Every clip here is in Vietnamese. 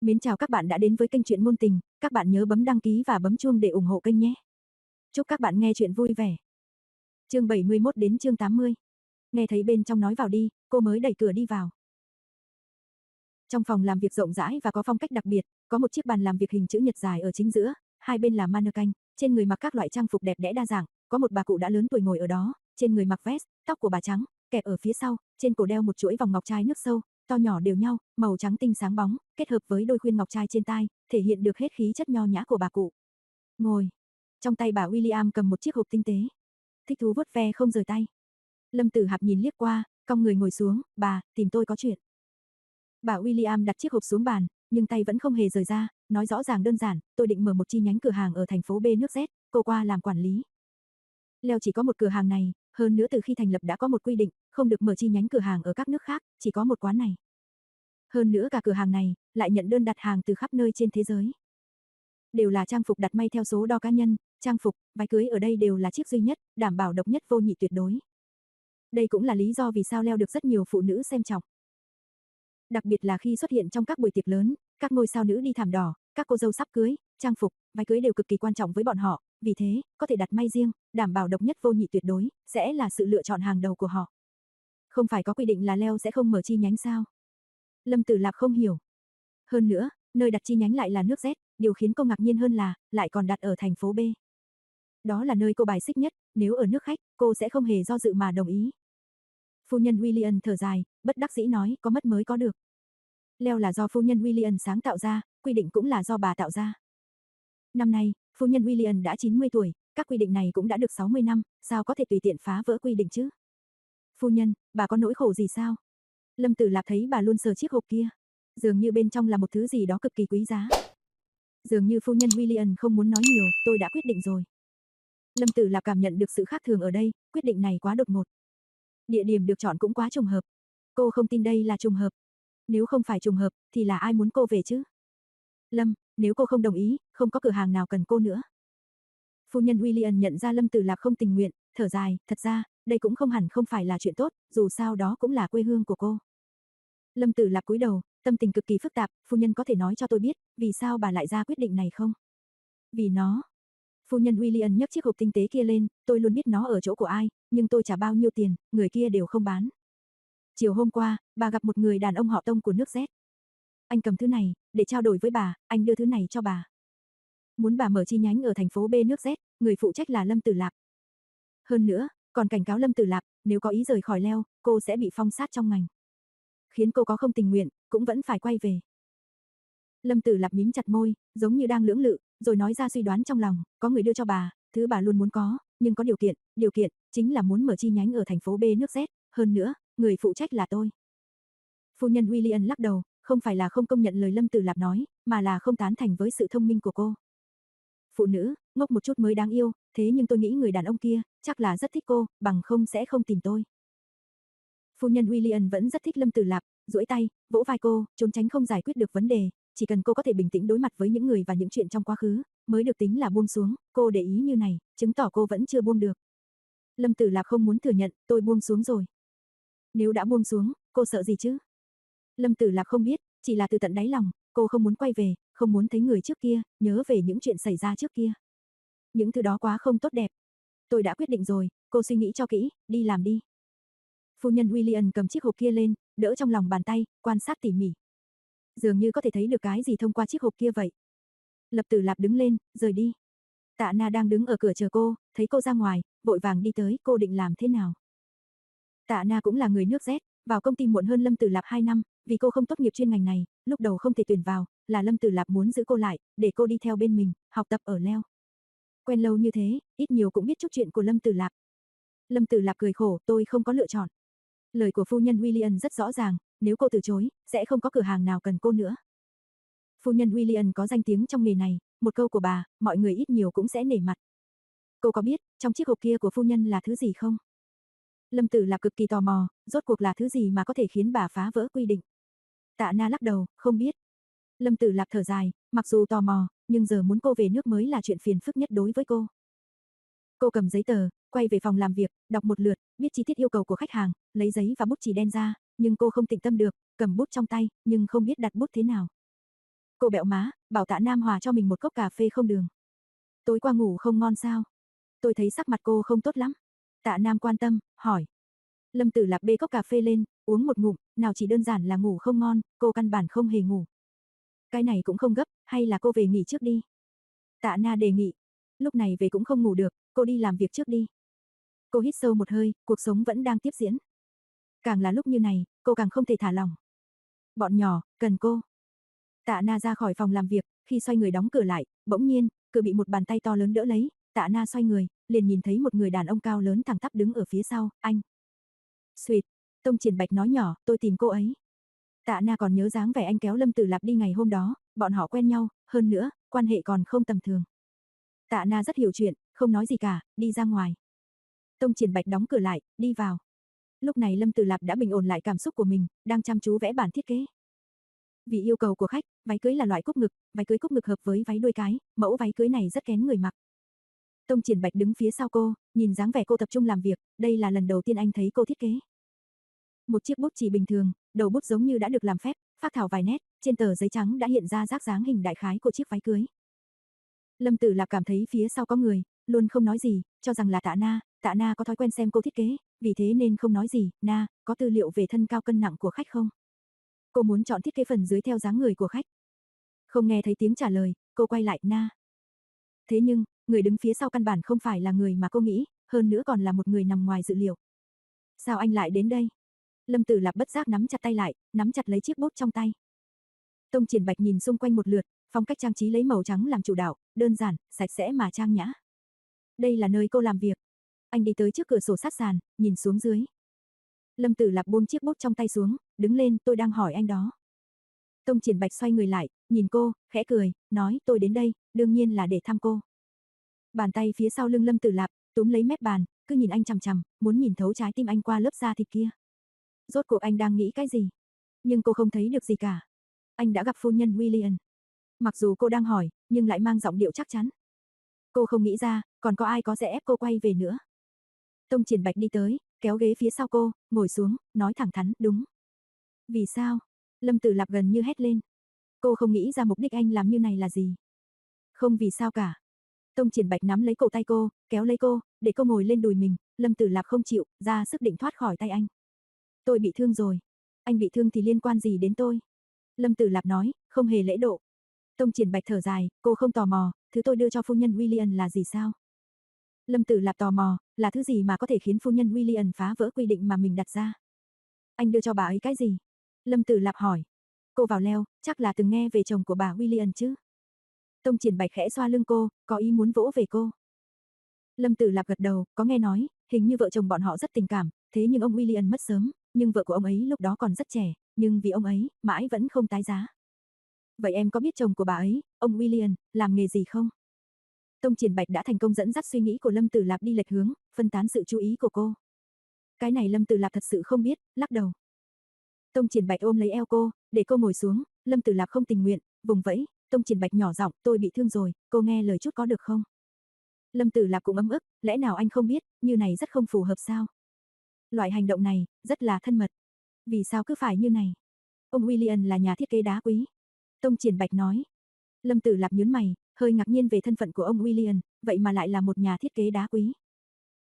Mến chào các bạn đã đến với kênh truyện ngôn tình, các bạn nhớ bấm đăng ký và bấm chuông để ủng hộ kênh nhé. Chúc các bạn nghe chuyện vui vẻ. Chương 71 đến chương 80. Nghe thấy bên trong nói vào đi, cô mới đẩy cửa đi vào. Trong phòng làm việc rộng rãi và có phong cách đặc biệt, có một chiếc bàn làm việc hình chữ nhật dài ở chính giữa, hai bên là mannequin, trên người mặc các loại trang phục đẹp đẽ đa dạng, có một bà cụ đã lớn tuổi ngồi ở đó, trên người mặc vest, tóc của bà trắng, kẹp ở phía sau, trên cổ đeo một chuỗi vòng ngọc trai nước sâu, to nhỏ đều nhau, màu trắng tinh sáng bóng, kết hợp với đôi khuyên ngọc trai trên tai, thể hiện được hết khí chất nho nhã của bà cụ. Ngồi. Trong tay bà William cầm một chiếc hộp tinh tế. Thích thú vuốt ve không rời tay. Lâm Tử Hạp nhìn liếc qua, cong người ngồi xuống, bà, tìm tôi có chuyện. Bà William đặt chiếc hộp xuống bàn, nhưng tay vẫn không hề rời ra, nói rõ ràng đơn giản, tôi định mở một chi nhánh cửa hàng ở thành phố B nước Z, cô qua làm quản lý. Leo chỉ có một cửa hàng này, hơn nữa từ khi thành lập đã có một quy định, không được mở chi nhánh cửa hàng ở các nước khác, chỉ có một quán này. Hơn nữa cả cửa hàng này, lại nhận đơn đặt hàng từ khắp nơi trên thế giới. Đều là trang phục đặt may theo số đo cá nhân, trang phục, váy cưới ở đây đều là chiếc duy nhất, đảm bảo độc nhất vô nhị tuyệt đối. Đây cũng là lý do vì sao leo được rất nhiều phụ nữ xem trọng. Đặc biệt là khi xuất hiện trong các buổi tiệc lớn, các ngôi sao nữ đi thảm đỏ, các cô dâu sắp cưới, trang phục, váy cưới đều cực kỳ quan trọng với bọn họ, vì thế, có thể đặt may riêng, đảm bảo độc nhất vô nhị tuyệt đối, sẽ là sự lựa chọn hàng đầu của họ. Không phải có quy định là Leo sẽ không mở chi nhánh sao? Lâm Tử Lạp không hiểu. Hơn nữa, nơi đặt chi nhánh lại là nước Z, điều khiến cô ngạc nhiên hơn là, lại còn đặt ở thành phố B. Đó là nơi cô bài xích nhất, nếu ở nước khách, cô sẽ không hề do dự mà đồng ý. Phu nhân William thở dài, bất đắc dĩ nói, có mất mới có được. Leo là do phu nhân William sáng tạo ra, quy định cũng là do bà tạo ra. Năm nay, phu nhân William đã 90 tuổi, các quy định này cũng đã được 60 năm, sao có thể tùy tiện phá vỡ quy định chứ? Phu nhân, bà có nỗi khổ gì sao? Lâm Tử Lạp thấy bà luôn sờ chiếc hộp kia, dường như bên trong là một thứ gì đó cực kỳ quý giá. Dường như phu nhân William không muốn nói nhiều, tôi đã quyết định rồi. Lâm Tử Lạp cảm nhận được sự khác thường ở đây, quyết định này quá đột ngột. Địa điểm được chọn cũng quá trùng hợp. Cô không tin đây là trùng hợp. Nếu không phải trùng hợp, thì là ai muốn cô về chứ? Lâm, nếu cô không đồng ý, không có cửa hàng nào cần cô nữa. Phu nhân William nhận ra Lâm Tử Lạc không tình nguyện, thở dài, thật ra, đây cũng không hẳn không phải là chuyện tốt, dù sao đó cũng là quê hương của cô. Lâm Tử Lạc cúi đầu, tâm tình cực kỳ phức tạp, phu nhân có thể nói cho tôi biết, vì sao bà lại ra quyết định này không? Vì nó. Phu nhân William nhấc chiếc hộp tinh tế kia lên, tôi luôn biết nó ở chỗ của ai, nhưng tôi trả bao nhiêu tiền, người kia đều không bán. Chiều hôm qua, bà gặp một người đàn ông họ Tông của nước Z. Anh cầm thứ này, để trao đổi với bà, anh đưa thứ này cho bà. Muốn bà mở chi nhánh ở thành phố B nước Z, người phụ trách là Lâm Tử Lạp. Hơn nữa, còn cảnh cáo Lâm Tử Lạp, nếu có ý rời khỏi leo, cô sẽ bị phong sát trong ngành. Khiến cô có không tình nguyện, cũng vẫn phải quay về. Lâm Tử Lạp mím chặt môi, giống như đang lưỡng lự, rồi nói ra suy đoán trong lòng, có người đưa cho bà, thứ bà luôn muốn có, nhưng có điều kiện, điều kiện, chính là muốn mở chi nhánh ở thành phố B nước Z, hơn nữa, người phụ trách là tôi. Phu nhân William lắc đầu, không phải là không công nhận lời Lâm Tử Lạp nói, mà là không tán thành với sự thông minh của cô. Phụ nữ, ngốc một chút mới đáng yêu, thế nhưng tôi nghĩ người đàn ông kia, chắc là rất thích cô, bằng không sẽ không tìm tôi. Phu nhân William vẫn rất thích Lâm Tử Lạp, duỗi tay, vỗ vai cô, trốn tránh không giải quyết được vấn đề, chỉ cần cô có thể bình tĩnh đối mặt với những người và những chuyện trong quá khứ, mới được tính là buông xuống, cô để ý như này, chứng tỏ cô vẫn chưa buông được. Lâm Tử Lạp không muốn thừa nhận, tôi buông xuống rồi. Nếu đã buông xuống, cô sợ gì chứ? Lâm Tử Lạc không biết, chỉ là từ tận đáy lòng, cô không muốn quay về, không muốn thấy người trước kia, nhớ về những chuyện xảy ra trước kia. Những thứ đó quá không tốt đẹp. Tôi đã quyết định rồi, cô suy nghĩ cho kỹ, đi làm đi. Phu nhân William cầm chiếc hộp kia lên, đỡ trong lòng bàn tay, quan sát tỉ mỉ. Dường như có thể thấy được cái gì thông qua chiếc hộp kia vậy. Lập Tử Lạp đứng lên, rời đi. Tạ Na đang đứng ở cửa chờ cô, thấy cô ra ngoài, vội vàng đi tới, cô định làm thế nào? Tạ Na cũng là người nước rét, vào công ty muộn hơn Lâm Tử Lạp 2 năm, vì cô không tốt nghiệp chuyên ngành này, lúc đầu không thể tuyển vào, là Lâm Tử Lạp muốn giữ cô lại, để cô đi theo bên mình, học tập ở Leo. Quen lâu như thế, ít nhiều cũng biết chút chuyện của Lâm Tử Lạp. Lâm Tử Lạp cười khổ, tôi không có lựa chọn. Lời của phu nhân William rất rõ ràng, nếu cô từ chối, sẽ không có cửa hàng nào cần cô nữa. Phu nhân William có danh tiếng trong nghề này, một câu của bà, mọi người ít nhiều cũng sẽ nể mặt. Cô có biết, trong chiếc hộp kia của phu nhân là thứ gì không? Lâm Tử Lạp cực kỳ tò mò, rốt cuộc là thứ gì mà có thể khiến bà phá vỡ quy định. Tạ Na lắc đầu, không biết. Lâm Tử Lạp thở dài, mặc dù tò mò, nhưng giờ muốn cô về nước mới là chuyện phiền phức nhất đối với cô. Cô cầm giấy tờ, quay về phòng làm việc, đọc một lượt, biết chi tiết yêu cầu của khách hàng, lấy giấy và bút chỉ đen ra, nhưng cô không tỉnh tâm được, cầm bút trong tay, nhưng không biết đặt bút thế nào. Cô bẹo má, bảo tạ Nam Hòa cho mình một cốc cà phê không đường. Tối qua ngủ không ngon sao? Tôi thấy sắc mặt cô không tốt lắm. Tạ Nam quan tâm, hỏi. Lâm Tử Lạp bê cốc cà phê lên, uống một ngụm, nào chỉ đơn giản là ngủ không ngon, cô căn bản không hề ngủ. Cái này cũng không gấp, hay là cô về nghỉ trước đi. Tạ Na đề nghị. Lúc này về cũng không ngủ được, cô đi làm việc trước đi. Cô hít sâu một hơi, cuộc sống vẫn đang tiếp diễn. Càng là lúc như này, cô càng không thể thả lỏng. Bọn nhỏ, cần cô. Tạ Na ra khỏi phòng làm việc, khi xoay người đóng cửa lại, bỗng nhiên, cửa bị một bàn tay to lớn đỡ lấy, Tạ Na xoay người, liền nhìn thấy một người đàn ông cao lớn thẳng tắp đứng ở phía sau, anh. Xuyệt, Tông Triển Bạch nói nhỏ, tôi tìm cô ấy. Tạ Na còn nhớ dáng vẻ anh kéo Lâm Tử Lạp đi ngày hôm đó, bọn họ quen nhau, hơn nữa, quan hệ còn không tầm thường. Tạ Na rất hiểu chuyện, không nói gì cả, đi ra ngoài. Tông Triển Bạch đóng cửa lại, đi vào. Lúc này Lâm Tử Lạp đã bình ổn lại cảm xúc của mình, đang chăm chú vẽ bản thiết kế. Vì yêu cầu của khách, váy cưới là loại cúc ngực, váy cưới cúc ngực hợp với váy đuôi cái, mẫu váy cưới này rất kén người mặc. Tông Triển Bạch đứng phía sau cô, nhìn dáng vẻ cô tập trung làm việc, đây là lần đầu tiên anh thấy cô thiết kế. Một chiếc bút chỉ bình thường, đầu bút giống như đã được làm phép, phác thảo vài nét, trên tờ giấy trắng đã hiện ra rác dáng hình đại khái của chiếc váy cưới. Lâm Tử Lạp cảm thấy phía sau có người, luôn không nói gì, cho rằng là Tạ Na, Tạ Na có thói quen xem cô thiết kế, vì thế nên không nói gì, Na, có tư liệu về thân cao cân nặng của khách không? Cô muốn chọn thiết kế phần dưới theo dáng người của khách. Không nghe thấy tiếng trả lời, cô quay lại, Na. Thế nhưng, người đứng phía sau căn bản không phải là người mà cô nghĩ, hơn nữa còn là một người nằm ngoài dự liệu. Sao anh lại đến đây? Lâm Tử Lạp bất giác nắm chặt tay lại, nắm chặt lấy chiếc bút trong tay. Tông Triển Bạch nhìn xung quanh một lượt, phong cách trang trí lấy màu trắng làm chủ đạo, đơn giản, sạch sẽ mà trang nhã. Đây là nơi cô làm việc. Anh đi tới trước cửa sổ sát sàn, nhìn xuống dưới. Lâm Tử Lạp buông chiếc bút trong tay xuống, đứng lên, tôi đang hỏi anh đó. Tông Triển Bạch xoay người lại, nhìn cô, khẽ cười, nói tôi đến đây, đương nhiên là để thăm cô. Bàn tay phía sau lưng Lâm Tử Lạp, túm lấy mép bàn, cứ nhìn anh chằm chằm, muốn nhìn thấu trái tim anh qua lớp da thịt kia. Rốt cuộc anh đang nghĩ cái gì? Nhưng cô không thấy được gì cả. Anh đã gặp phu nhân William. Mặc dù cô đang hỏi, nhưng lại mang giọng điệu chắc chắn. Cô không nghĩ ra, còn có ai có sẽ ép cô quay về nữa. Tông Triển Bạch đi tới, kéo ghế phía sau cô, ngồi xuống, nói thẳng thắn, đúng. Vì sao? Lâm Tử Lạp gần như hét lên. Cô không nghĩ ra mục đích anh làm như này là gì. Không vì sao cả. Tông Triển Bạch nắm lấy cổ tay cô, kéo lấy cô, để cô ngồi lên đùi mình, Lâm Tử Lạp không chịu, ra sức định thoát khỏi tay anh. Tôi bị thương rồi. Anh bị thương thì liên quan gì đến tôi? Lâm Tử Lạp nói, không hề lễ độ. Tông Triển Bạch thở dài, cô không tò mò, thứ tôi đưa cho phu nhân William là gì sao? Lâm Tử Lạp tò mò, là thứ gì mà có thể khiến phu nhân William phá vỡ quy định mà mình đặt ra? Anh đưa cho bà ấy cái gì? Lâm Tử Lạp hỏi. Cô vào leo, chắc là từng nghe về chồng của bà William chứ? Tông Triển Bạch khẽ xoa lưng cô, có ý muốn vỗ về cô. Lâm Tử Lạp gật đầu, có nghe nói, hình như vợ chồng bọn họ rất tình cảm, thế nhưng ông William mất sớm, nhưng vợ của ông ấy lúc đó còn rất trẻ, nhưng vì ông ấy, mãi vẫn không tái giá. Vậy em có biết chồng của bà ấy, ông William, làm nghề gì không? Tông Triển Bạch đã thành công dẫn dắt suy nghĩ của Lâm Tử Lạp đi lệch hướng, phân tán sự chú ý của cô. Cái này Lâm Tử Lạp thật sự không biết, lắc đầu. Tông Triển Bạch ôm lấy eo cô, để cô ngồi xuống, Lâm Tử Lạp không tình nguyện, vùng vẫy, Tông Triển Bạch nhỏ giọng, tôi bị thương rồi, cô nghe lời chút có được không? Lâm Tử Lạp cũng ấm ức, lẽ nào anh không biết, như này rất không phù hợp sao? Loại hành động này, rất là thân mật. Vì sao cứ phải như này? Ông William là nhà thiết kế đá quý. Tông Triển Bạch nói. Lâm Tử Lạp nhớn mày, hơi ngạc nhiên về thân phận của ông William, vậy mà lại là một nhà thiết kế đá quý.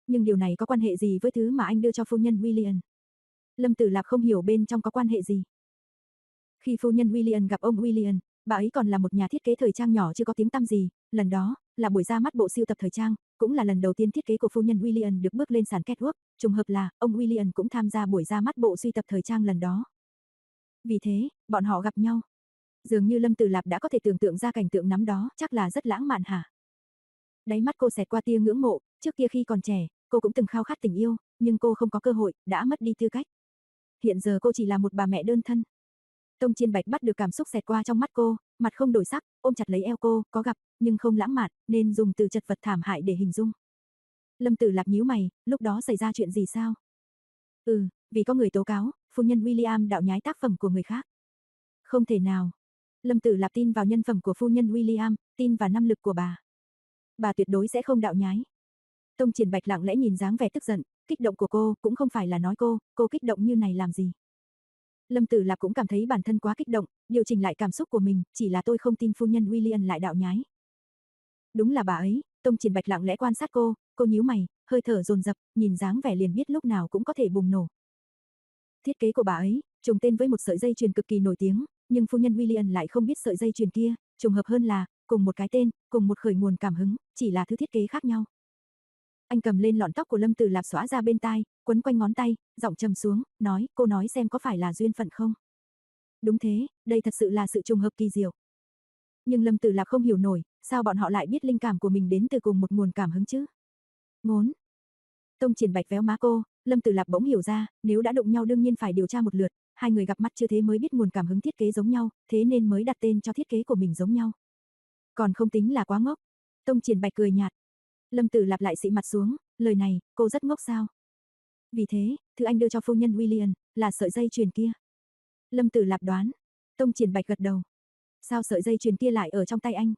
Nhưng điều này có quan hệ gì với thứ mà anh đưa cho phu nhân William? Lâm Tử Lạp không hiểu bên trong có quan hệ gì. Khi phu nhân William gặp ông William, bà ấy còn là một nhà thiết kế thời trang nhỏ chưa có tiếng tăm gì, lần đó, là buổi ra mắt bộ siêu tập thời trang, cũng là lần đầu tiên thiết kế của phu nhân William được bước lên sàn catwalk, trùng hợp là, ông William cũng tham gia buổi ra mắt bộ suy tập thời trang lần đó. Vì thế, bọn họ gặp nhau. Dường như Lâm Tử Lạp đã có thể tưởng tượng ra cảnh tượng nắm đó, chắc là rất lãng mạn hả? Đáy mắt cô xẹt qua tia ngưỡng mộ, trước kia khi còn trẻ, cô cũng từng khao khát tình yêu, nhưng cô không có cơ hội, đã mất đi tư cách. Hiện giờ cô chỉ là một bà mẹ đơn thân. Tông Chiên Bạch bắt được cảm xúc xẹt qua trong mắt cô, mặt không đổi sắc, ôm chặt lấy eo cô, có gặp, nhưng không lãng mạn, nên dùng từ chật vật thảm hại để hình dung. Lâm Tử Lạp nhíu mày, lúc đó xảy ra chuyện gì sao? Ừ, vì có người tố cáo, phu nhân William đạo nhái tác phẩm của người khác. Không thể nào. Lâm Tử Lạp tin vào nhân phẩm của phu nhân William, tin vào năng lực của bà. Bà tuyệt đối sẽ không đạo nhái. Tông Triển Bạch lặng lẽ nhìn dáng vẻ tức giận, kích động của cô, cũng không phải là nói cô, cô kích động như này làm gì. Lâm Tử Lạp cũng cảm thấy bản thân quá kích động, điều chỉnh lại cảm xúc của mình, chỉ là tôi không tin phu nhân William lại đạo nhái. Đúng là bà ấy, Tông Triển Bạch lặng lẽ quan sát cô, cô nhíu mày, hơi thở dồn dập, nhìn dáng vẻ liền biết lúc nào cũng có thể bùng nổ. Thiết kế của bà ấy, trùng tên với một sợi dây chuyền cực kỳ nổi tiếng, nhưng phu nhân William lại không biết sợi dây chuyền kia, trùng hợp hơn là, cùng một cái tên, cùng một khởi nguồn cảm hứng, chỉ là thứ thiết kế khác nhau. Anh cầm lên lọn tóc của Lâm Tử Lạp xõa ra bên tai, quấn quanh ngón tay, giọng trầm xuống, nói, cô nói xem có phải là duyên phận không? Đúng thế, đây thật sự là sự trùng hợp kỳ diệu. Nhưng Lâm Tử Lạp không hiểu nổi, sao bọn họ lại biết linh cảm của mình đến từ cùng một nguồn cảm hứng chứ? Ngốn. Tông Triển Bạch véo má cô, Lâm Tử Lạp bỗng hiểu ra, nếu đã đụng nhau đương nhiên phải điều tra một lượt, hai người gặp mắt chưa thế mới biết nguồn cảm hứng thiết kế giống nhau, thế nên mới đặt tên cho thiết kế của mình giống nhau. Còn không tính là quá ngốc. Tông Triển Bạch cười nhạt. Lâm Tử lặp lại xị mặt xuống, lời này, cô rất ngốc sao? Vì thế, thứ anh đưa cho phu nhân William, là sợi dây chuyền kia. Lâm Tử Lạp đoán. Tông Triển Bạch gật đầu. Sao sợi dây chuyền kia lại ở trong tay anh?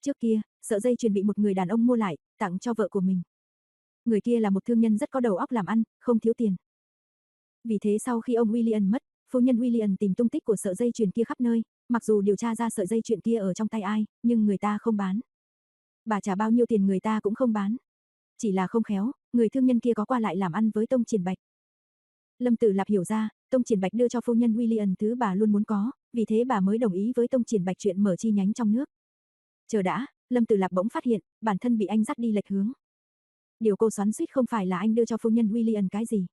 Trước kia, sợi dây chuyền bị một người đàn ông mua lại, tặng cho vợ của mình. Người kia là một thương nhân rất có đầu óc làm ăn, không thiếu tiền. Vì thế sau khi ông William mất, phu nhân William tìm tung tích của sợi dây chuyền kia khắp nơi, mặc dù điều tra ra sợi dây chuyền kia ở trong tay ai, nhưng người ta không bán. Bà trả bao nhiêu tiền người ta cũng không bán. Chỉ là không khéo, người thương nhân kia có qua lại làm ăn với Tông Triển Bạch. Lâm Tử Lạp hiểu ra, Tông Triển Bạch đưa cho phu nhân William thứ bà luôn muốn có, vì thế bà mới đồng ý với Tông Triển Bạch chuyện mở chi nhánh trong nước. Chờ đã, Lâm Tử Lạp bỗng phát hiện, bản thân bị anh dắt đi lệch hướng. Điều cô xoắn suýt không phải là anh đưa cho phu nhân William cái gì,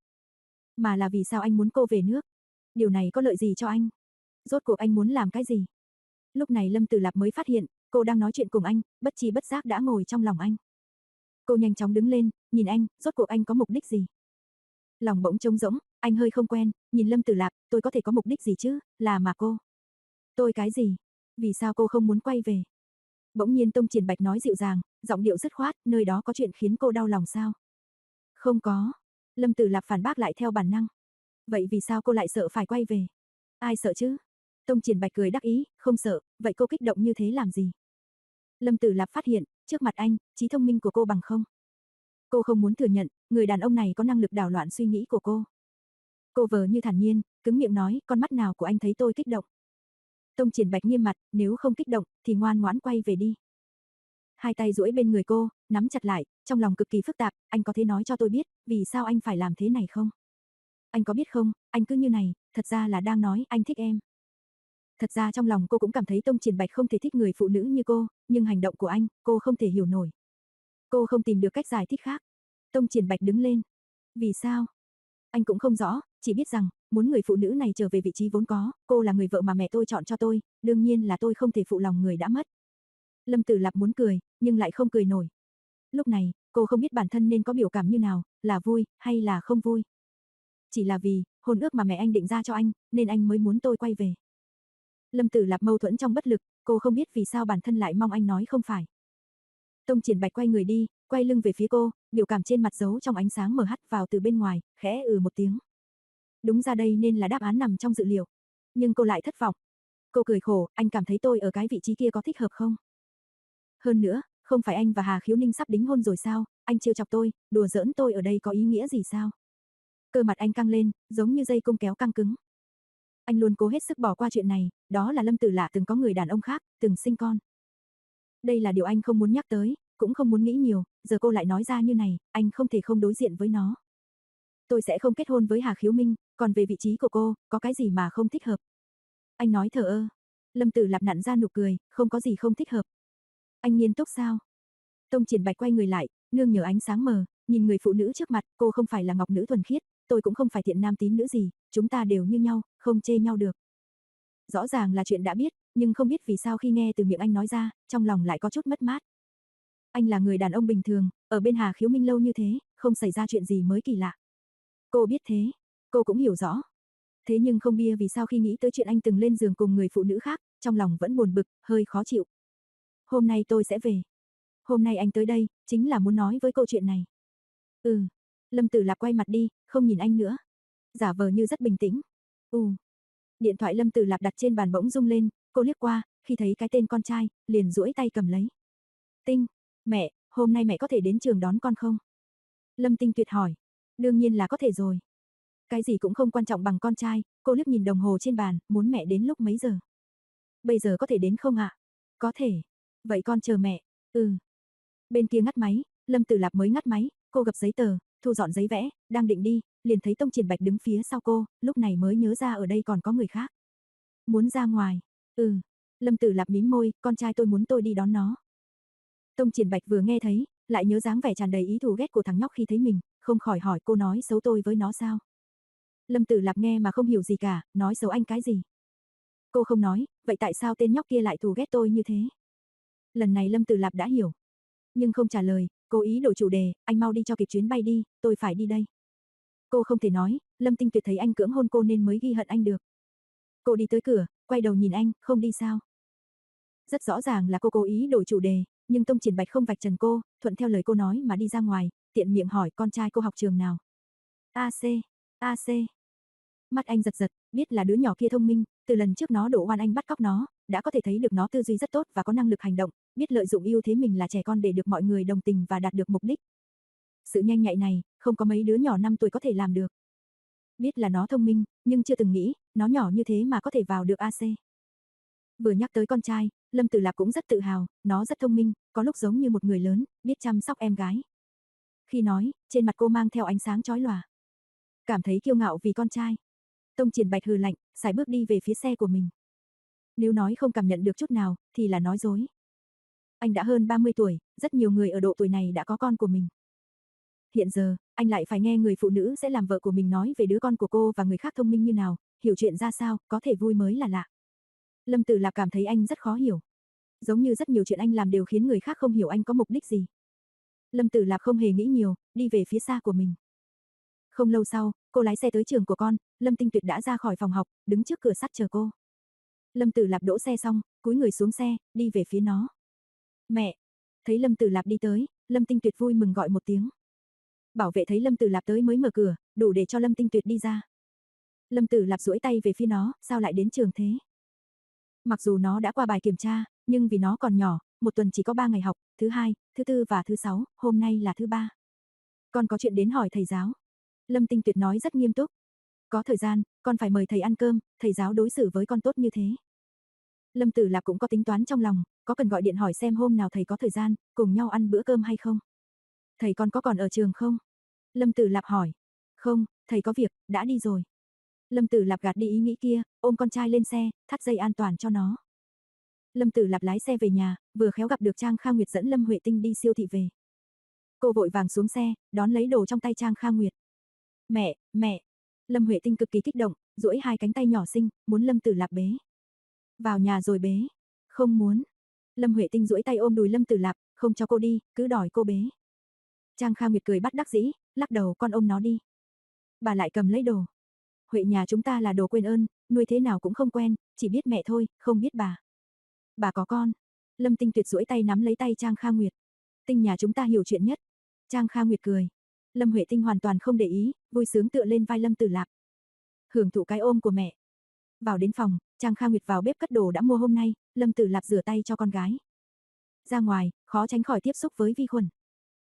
mà là vì sao anh muốn cô về nước. Điều này có lợi gì cho anh? Rốt cuộc anh muốn làm cái gì? Lúc này Lâm Tử Lạp mới phát hiện, cô đang nói chuyện cùng anh, bất chi bất giác đã ngồi trong lòng anh. Cô nhanh chóng đứng lên, nhìn anh, rốt cuộc anh có mục đích gì? Lòng bỗng trống rỗng, anh hơi không quen, nhìn Lâm Tử Lạp, tôi có thể có mục đích gì chứ, là mà cô. Tôi cái gì? Vì sao cô không muốn quay về? Bỗng nhiên Tông Triển Bạch nói dịu dàng, giọng điệu dứt khoát, nơi đó có chuyện khiến cô đau lòng sao? Không có. Lâm Tử Lạp phản bác lại theo bản năng. Vậy vì sao cô lại sợ phải quay về? Ai sợ chứ? Tông Triển Bạch cười đắc ý, không sợ, vậy cô kích động như thế làm gì? Lâm Tử Lạp phát hiện, trước mặt anh, trí thông minh của cô bằng không. Cô không muốn thừa nhận, người đàn ông này có năng lực đảo loạn suy nghĩ của cô. Cô vờ như thản nhiên, cứng miệng nói, con mắt nào của anh thấy tôi kích động. Tông Triển Bạch nghiêm mặt, nếu không kích động, thì ngoan ngoãn quay về đi. Hai tay duỗi bên người cô, nắm chặt lại, trong lòng cực kỳ phức tạp, anh có thể nói cho tôi biết, vì sao anh phải làm thế này không? Anh có biết không, anh cứ như này, thật ra là đang nói anh thích em. Thật ra trong lòng cô cũng cảm thấy Tông Triển Bạch không thể thích người phụ nữ như cô, nhưng hành động của anh, cô không thể hiểu nổi. Cô không tìm được cách giải thích khác. Tông Triển Bạch đứng lên. Vì sao? Anh cũng không rõ, chỉ biết rằng, muốn người phụ nữ này trở về vị trí vốn có, cô là người vợ mà mẹ tôi chọn cho tôi, đương nhiên là tôi không thể phụ lòng người đã mất. Lâm Tử Lạp muốn cười, nhưng lại không cười nổi. Lúc này, cô không biết bản thân nên có biểu cảm như nào, là vui, hay là không vui. Chỉ là vì, hôn ước mà mẹ anh định ra cho anh, nên anh mới muốn tôi quay về. Lâm Tử Lạp mâu thuẫn trong bất lực, cô không biết vì sao bản thân lại mong anh nói không phải. Tông Triển Bạch quay người đi, quay lưng về phía cô, biểu cảm trên mặt giấu trong ánh sáng mờ hắt vào từ bên ngoài, khẽ ừ một tiếng. Đúng ra đây nên là đáp án nằm trong dự liệu. Nhưng cô lại thất vọng. Cô cười khổ, anh cảm thấy tôi ở cái vị trí kia có thích hợp không? Hơn nữa, không phải anh và Hà Khiếu Ninh sắp đính hôn rồi sao, anh trêu chọc tôi, đùa giỡn tôi ở đây có ý nghĩa gì sao? Cơ mặt anh căng lên, giống như dây cung kéo căng cứng. Anh luôn cố hết sức bỏ qua chuyện này, đó là Lâm Tử Lạ từng có người đàn ông khác, từng sinh con. Đây là điều anh không muốn nhắc tới, cũng không muốn nghĩ nhiều, giờ cô lại nói ra như này, anh không thể không đối diện với nó. Tôi sẽ không kết hôn với Hà Khiếu Minh, còn về vị trí của cô, có cái gì mà không thích hợp? Anh nói thở ơ. Lâm Tử Lạp nặn ra nụ cười, không có gì không thích hợp. Anh nghiêm túc sao? Tông Triển Bạch quay người lại, nương nhờ ánh sáng mờ, nhìn người phụ nữ trước mặt, cô không phải là ngọc nữ thuần khiết, tôi cũng không phải thiện nam tín nữ gì, chúng ta đều như nhau, không chê nhau được. Rõ ràng là chuyện đã biết, nhưng không biết vì sao khi nghe từ miệng anh nói ra, trong lòng lại có chút mất mát. Anh là người đàn ông bình thường, ở bên Hà Khiếu Minh lâu như thế, không xảy ra chuyện gì mới kỳ lạ. Cô biết thế, cô cũng hiểu rõ. Thế nhưng không bia vì sao khi nghĩ tới chuyện anh từng lên giường cùng người phụ nữ khác, trong lòng vẫn buồn bực, hơi khó chịu. Hôm nay tôi sẽ về. Hôm nay anh tới đây, chính là muốn nói với câu chuyện này. Ừ. Lâm Tử Lạp quay mặt đi, không nhìn anh nữa. Giả vờ như rất bình tĩnh. Ừ. Điện thoại Lâm Tử Lạp đặt trên bàn bỗng rung lên, cô liếc qua, khi thấy cái tên con trai, liền duỗi tay cầm lấy. Tinh, mẹ, hôm nay mẹ có thể đến trường đón con không? Lâm Tinh tuyệt hỏi. Đương nhiên là có thể rồi. Cái gì cũng không quan trọng bằng con trai, cô liếc nhìn đồng hồ trên bàn, muốn mẹ đến lúc mấy giờ. Bây giờ có thể đến không ạ? Có thể. Vậy con chờ mẹ. Ừ. Bên kia ngắt máy, Lâm Tử Lạp mới ngắt máy, cô gặp giấy tờ, thu dọn giấy vẽ, đang định đi, liền thấy Tông Triển Bạch đứng phía sau cô, lúc này mới nhớ ra ở đây còn có người khác. Muốn ra ngoài. Ừ. Lâm Tử Lạp mím môi, con trai tôi muốn tôi đi đón nó. Tông Triển Bạch vừa nghe thấy, lại nhớ dáng vẻ tràn đầy ý thù ghét của thằng nhóc khi thấy mình, không khỏi hỏi cô nói xấu tôi với nó sao. Lâm Tử Lạp nghe mà không hiểu gì cả, nói xấu anh cái gì. Cô không nói, vậy tại sao tên nhóc kia lại thù ghét tôi như thế? Lần này Lâm Tử Lạp đã hiểu. Nhưng không trả lời, cố ý đổi chủ đề, anh mau đi cho kịp chuyến bay đi, tôi phải đi đây. Cô không thể nói, Lâm Tinh Tuyệt thấy anh cưỡng hôn cô nên mới ghi hận anh được. Cô đi tới cửa, quay đầu nhìn anh, không đi sao? Rất rõ ràng là cô cố ý đổi chủ đề, nhưng Tông Triển Bạch không vạch trần cô, thuận theo lời cô nói mà đi ra ngoài, tiện miệng hỏi con trai cô học trường nào. AC, AC. Mắt anh giật giật, biết là đứa nhỏ kia thông minh, từ lần trước nó đổ oan anh bắt cóc nó, đã có thể thấy được nó tư duy rất tốt và có năng lực hành động, biết lợi dụng ưu thế mình là trẻ con để được mọi người đồng tình và đạt được mục đích. Sự nhanh nhạy này, không có mấy đứa nhỏ 5 tuổi có thể làm được. Biết là nó thông minh, nhưng chưa từng nghĩ, nó nhỏ như thế mà có thể vào được AC. Vừa nhắc tới con trai, Lâm Tử Lạp cũng rất tự hào, nó rất thông minh, có lúc giống như một người lớn, biết chăm sóc em gái. Khi nói, trên mặt cô mang theo ánh sáng chói lòa. Cảm thấy kiêu ngạo vì con trai. Tông Triển Bạch hừ lạnh, xài bước đi về phía xe của mình. Nếu nói không cảm nhận được chút nào, thì là nói dối. Anh đã hơn 30 tuổi, rất nhiều người ở độ tuổi này đã có con của mình. Hiện giờ, anh lại phải nghe người phụ nữ sẽ làm vợ của mình nói về đứa con của cô và người khác thông minh như nào, hiểu chuyện ra sao, có thể vui mới là lạ. Lâm Tử lạc cảm thấy anh rất khó hiểu. Giống như rất nhiều chuyện anh làm đều khiến người khác không hiểu anh có mục đích gì. Lâm Tử lạc không hề nghĩ nhiều, đi về phía xa của mình. Không lâu sau, cô lái xe tới trường của con, Lâm Tinh Tuyệt đã ra khỏi phòng học, đứng trước cửa sắt chờ cô. Lâm Tử Lạp đỗ xe xong, cúi người xuống xe, đi về phía nó. Mẹ! Thấy Lâm Tử Lạp đi tới, Lâm Tinh Tuyệt vui mừng gọi một tiếng. Bảo vệ thấy Lâm Tử Lạp tới mới mở cửa, đủ để cho Lâm Tinh Tuyệt đi ra. Lâm Tử Lạp duỗi tay về phía nó, sao lại đến trường thế? Mặc dù nó đã qua bài kiểm tra, nhưng vì nó còn nhỏ, một tuần chỉ có 3 ngày học, thứ hai, thứ tư và thứ sáu, hôm nay là thứ ba. Con có chuyện đến hỏi thầy giáo. Lâm Tinh Tuyệt nói rất nghiêm túc. Có thời gian, con phải mời thầy ăn cơm, thầy giáo đối xử với con tốt như thế. Lâm Tử Lạp cũng có tính toán trong lòng, có cần gọi điện hỏi xem hôm nào thầy có thời gian, cùng nhau ăn bữa cơm hay không. Thầy con có còn ở trường không? Lâm Tử Lạp hỏi. Không, thầy có việc, đã đi rồi. Lâm Tử Lạp gạt đi ý nghĩ kia, ôm con trai lên xe, thắt dây an toàn cho nó. Lâm Tử Lạp lái xe về nhà, vừa khéo gặp được Trang Kha Nguyệt dẫn Lâm Huệ Tinh đi siêu thị về. Cô vội vàng xuống xe, đón lấy đồ trong tay Trang Kha Nguyệt. Mẹ, mẹ. Lâm Huệ Tinh cực kỳ kích động, duỗi hai cánh tay nhỏ xinh, muốn Lâm Tử Lạp bế. Vào nhà rồi bế. Không muốn. Lâm Huệ Tinh duỗi tay ôm đùi Lâm Tử Lạp, không cho cô đi, cứ đòi cô bế. Trang Kha Nguyệt cười bắt đắc dĩ, lắc đầu con ôm nó đi. Bà lại cầm lấy đồ. Huệ nhà chúng ta là đồ quên ơn, nuôi thế nào cũng không quen, chỉ biết mẹ thôi, không biết bà. Bà có con. Lâm Tinh Tuyệt duỗi tay nắm lấy tay Trang Kha Nguyệt. Tinh nhà chúng ta hiểu chuyện nhất. Trang Kha Nguyệt cười. Lâm Huệ Tinh hoàn toàn không để ý, vui sướng tựa lên vai Lâm Tử Lạp. Hưởng thụ cái ôm của mẹ. Vào đến phòng, Trang Kha Nguyệt vào bếp cất đồ đã mua hôm nay, Lâm Tử Lạp rửa tay cho con gái. Ra ngoài, khó tránh khỏi tiếp xúc với vi khuẩn.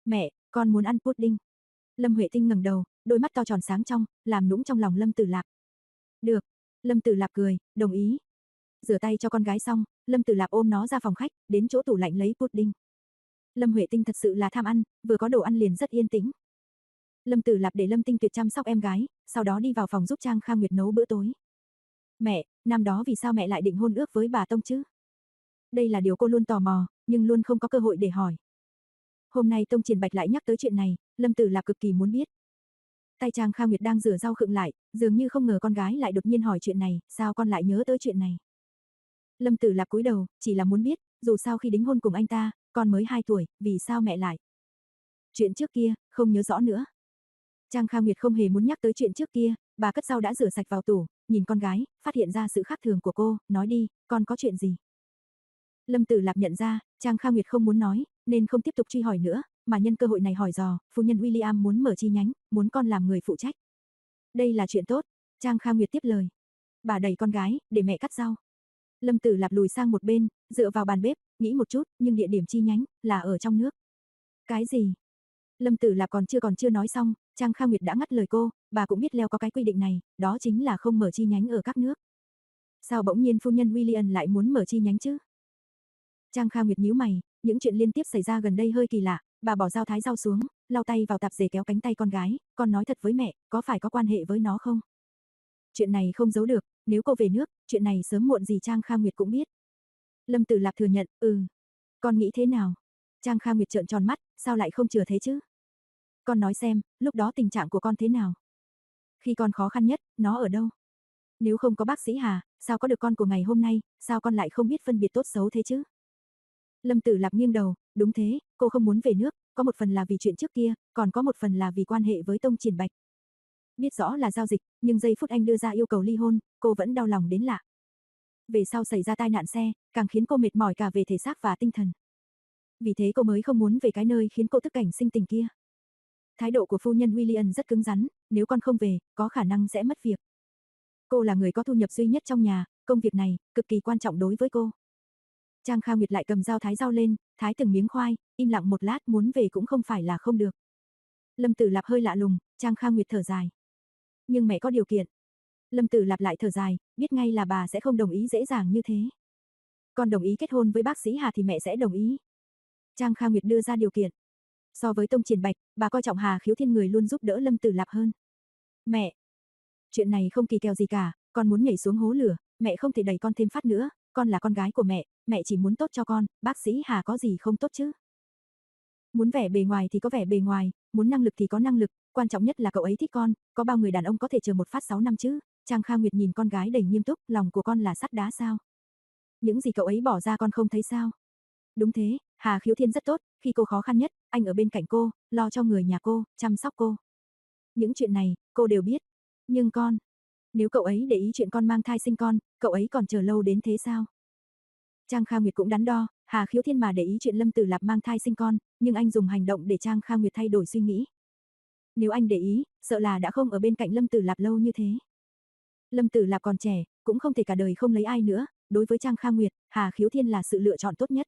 Mẹ, con muốn ăn pudding. Lâm Huệ Tinh ngẩng đầu, đôi mắt to tròn sáng trong, làm nũng trong lòng Lâm Tử Lạp. Được. Lâm Tử Lạp cười, đồng ý. Rửa tay cho con gái xong, Lâm Tử Lạp ôm nó ra phòng khách, đến chỗ tủ lạnh lấy pudding. Lâm Huệ Tinh thật sự là tham ăn, vừa có đồ ăn liền rất yên tĩnh. Lâm Tử Lạp để Lâm Tinh Tuyệt chăm sóc em gái, sau đó đi vào phòng giúp Trang Kha Nguyệt nấu bữa tối. Mẹ, năm đó vì sao mẹ lại định hôn ước với bà Tông chứ? Đây là điều cô luôn tò mò, nhưng luôn không có cơ hội để hỏi. Hôm nay Tông Triển Bạch lại nhắc tới chuyện này, Lâm Tử Lạp cực kỳ muốn biết. Tay Trang Kha Nguyệt đang rửa rau khựng lại, dường như không ngờ con gái lại đột nhiên hỏi chuyện này, sao con lại nhớ tới chuyện này. Lâm Tử Lạp cúi đầu, chỉ là muốn biết, dù sao khi đính hôn cùng anh ta, con mới 2 tuổi, vì sao mẹ lại. Chuyện trước kia, không nhớ rõ nữa. Trang Kha Nguyệt không hề muốn nhắc tới chuyện trước kia, bà cất rau đã rửa sạch vào tủ, nhìn con gái, phát hiện ra sự khác thường của cô, nói đi, con có chuyện gì. Lâm Tử Lạp nhận ra, Trang Kha Nguyệt không muốn nói, nên không tiếp tục truy hỏi nữa, mà nhân cơ hội này hỏi dò, phu nhân William muốn mở chi nhánh, muốn con làm người phụ trách. Đây là chuyện tốt, Trang Kha Nguyệt tiếp lời. Bà đẩy con gái, để mẹ cắt rau. Lâm Tử Lạp lùi sang một bên, dựa vào bàn bếp, nghĩ một chút, nhưng địa điểm chi nhánh là ở trong nước. Cái gì? Lâm Tử Lạp còn chưa còn chưa nói xong, Trang Kha Nguyệt đã ngắt lời cô, bà cũng biết leo có cái quy định này, đó chính là không mở chi nhánh ở các nước. Sao bỗng nhiên phu nhân William lại muốn mở chi nhánh chứ? Trang Kha Nguyệt nhíu mày, những chuyện liên tiếp xảy ra gần đây hơi kỳ lạ, bà bỏ dao thái dao xuống, lau tay vào tạp dề kéo cánh tay con gái, con nói thật với mẹ, có phải có quan hệ với nó không? Chuyện này không giấu được, nếu cô về nước, chuyện này sớm muộn gì Trang Kha Nguyệt cũng biết. Lâm Tử Lạp thừa nhận, ừ. Con nghĩ thế nào? Trang Kha Nguyệt trợn tròn mắt, sao lại không chừa thế chứ? Con nói xem, lúc đó tình trạng của con thế nào? Khi con khó khăn nhất, nó ở đâu? Nếu không có bác sĩ Hà, sao có được con của ngày hôm nay, sao con lại không biết phân biệt tốt xấu thế chứ? Lâm Tử Lạp nghiêng đầu, đúng thế, cô không muốn về nước, có một phần là vì chuyện trước kia, còn có một phần là vì quan hệ với Tông Triển Bạch. Biết rõ là giao dịch, nhưng giây phút anh đưa ra yêu cầu ly hôn, cô vẫn đau lòng đến lạ. Về sau xảy ra tai nạn xe, càng khiến cô mệt mỏi cả về thể xác và tinh thần. Vì thế cô mới không muốn về cái nơi khiến cô tức cảnh sinh tình kia. Thái độ của phu nhân William rất cứng rắn, nếu con không về, có khả năng sẽ mất việc. Cô là người có thu nhập duy nhất trong nhà, công việc này, cực kỳ quan trọng đối với cô. Trang Kha Nguyệt lại cầm dao thái dao lên, thái từng miếng khoai, im lặng một lát muốn về cũng không phải là không được. Lâm Tử Lạp hơi lạ lùng, Trang Kha Nguyệt thở dài. Nhưng mẹ có điều kiện. Lâm Tử Lạp lại thở dài, biết ngay là bà sẽ không đồng ý dễ dàng như thế. Con đồng ý kết hôn với bác sĩ Hà thì mẹ sẽ đồng ý. Trang Kha Nguyệt đưa ra điều kiện. So với Tông Triển Bạch, bà coi trọng Hà Khiếu Thiên người luôn giúp đỡ Lâm Tử Lạp hơn. Mẹ, chuyện này không kỳ kèo gì cả, con muốn nhảy xuống hố lửa, mẹ không thể đẩy con thêm phát nữa, con là con gái của mẹ, mẹ chỉ muốn tốt cho con, bác sĩ Hà có gì không tốt chứ? Muốn vẻ bề ngoài thì có vẻ bề ngoài, muốn năng lực thì có năng lực, quan trọng nhất là cậu ấy thích con, có bao người đàn ông có thể chờ một phát 6 năm chứ? Trang Kha Nguyệt nhìn con gái đầy nghiêm túc, lòng của con là sắt đá sao? Những gì cậu ấy bỏ ra con không thấy sao? Đúng thế, Hà Khiếu Thiên rất tốt, khi cô khó khăn nhất, anh ở bên cạnh cô, lo cho người nhà cô, chăm sóc cô. Những chuyện này, cô đều biết. Nhưng con, nếu cậu ấy để ý chuyện con mang thai sinh con, cậu ấy còn chờ lâu đến thế sao? Trang Kha Nguyệt cũng đắn đo, Hà Khiếu Thiên mà để ý chuyện Lâm Tử Lạp mang thai sinh con, nhưng anh dùng hành động để Trang Kha Nguyệt thay đổi suy nghĩ. Nếu anh để ý, sợ là đã không ở bên cạnh Lâm Tử Lạp lâu như thế. Lâm Tử Lạp còn trẻ, cũng không thể cả đời không lấy ai nữa, đối với Trang Kha Nguyệt, Hà Khiếu Thiên là sự lựa chọn tốt nhất.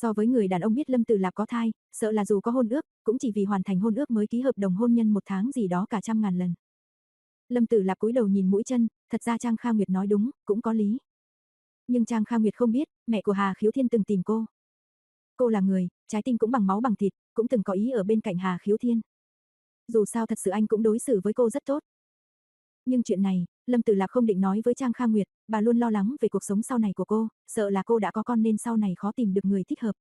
So với người đàn ông biết Lâm Tử Lạp có thai, sợ là dù có hôn ước, cũng chỉ vì hoàn thành hôn ước mới ký hợp đồng hôn nhân một tháng gì đó cả trăm ngàn lần. Lâm Tử Lạp cúi đầu nhìn mũi chân, thật ra Trang Kha Nguyệt nói đúng, cũng có lý. Nhưng Trang Kha Nguyệt không biết, mẹ của Hà Khiếu Thiên từng tìm cô. Cô là người, trái tim cũng bằng máu bằng thịt, cũng từng có ý ở bên cạnh Hà Khiếu Thiên. Dù sao thật sự anh cũng đối xử với cô rất tốt. Nhưng chuyện này, Lâm Tử Lạp không định nói với Trang Kha Nguyệt, bà luôn lo lắng về cuộc sống sau này của cô, sợ là cô đã có con nên sau này khó tìm được người thích hợp.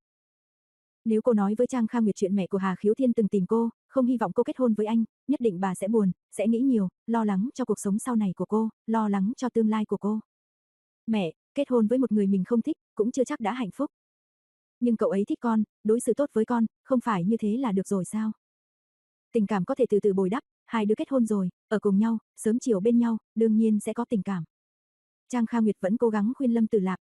Nếu cô nói với Trang Kha Nguyệt chuyện mẹ của Hà Khiếu Thiên từng tìm cô, không hy vọng cô kết hôn với anh, nhất định bà sẽ buồn, sẽ nghĩ nhiều, lo lắng cho cuộc sống sau này của cô, lo lắng cho tương lai của cô. Mẹ, kết hôn với một người mình không thích, cũng chưa chắc đã hạnh phúc. Nhưng cậu ấy thích con, đối xử tốt với con, không phải như thế là được rồi sao? Tình cảm có thể từ từ bồi đắp, hai đứa kết hôn rồi, ở cùng nhau, sớm chiều bên nhau, đương nhiên sẽ có tình cảm. Trang Kha Nguyệt vẫn cố gắng khuyên Lâm Tử Lạp.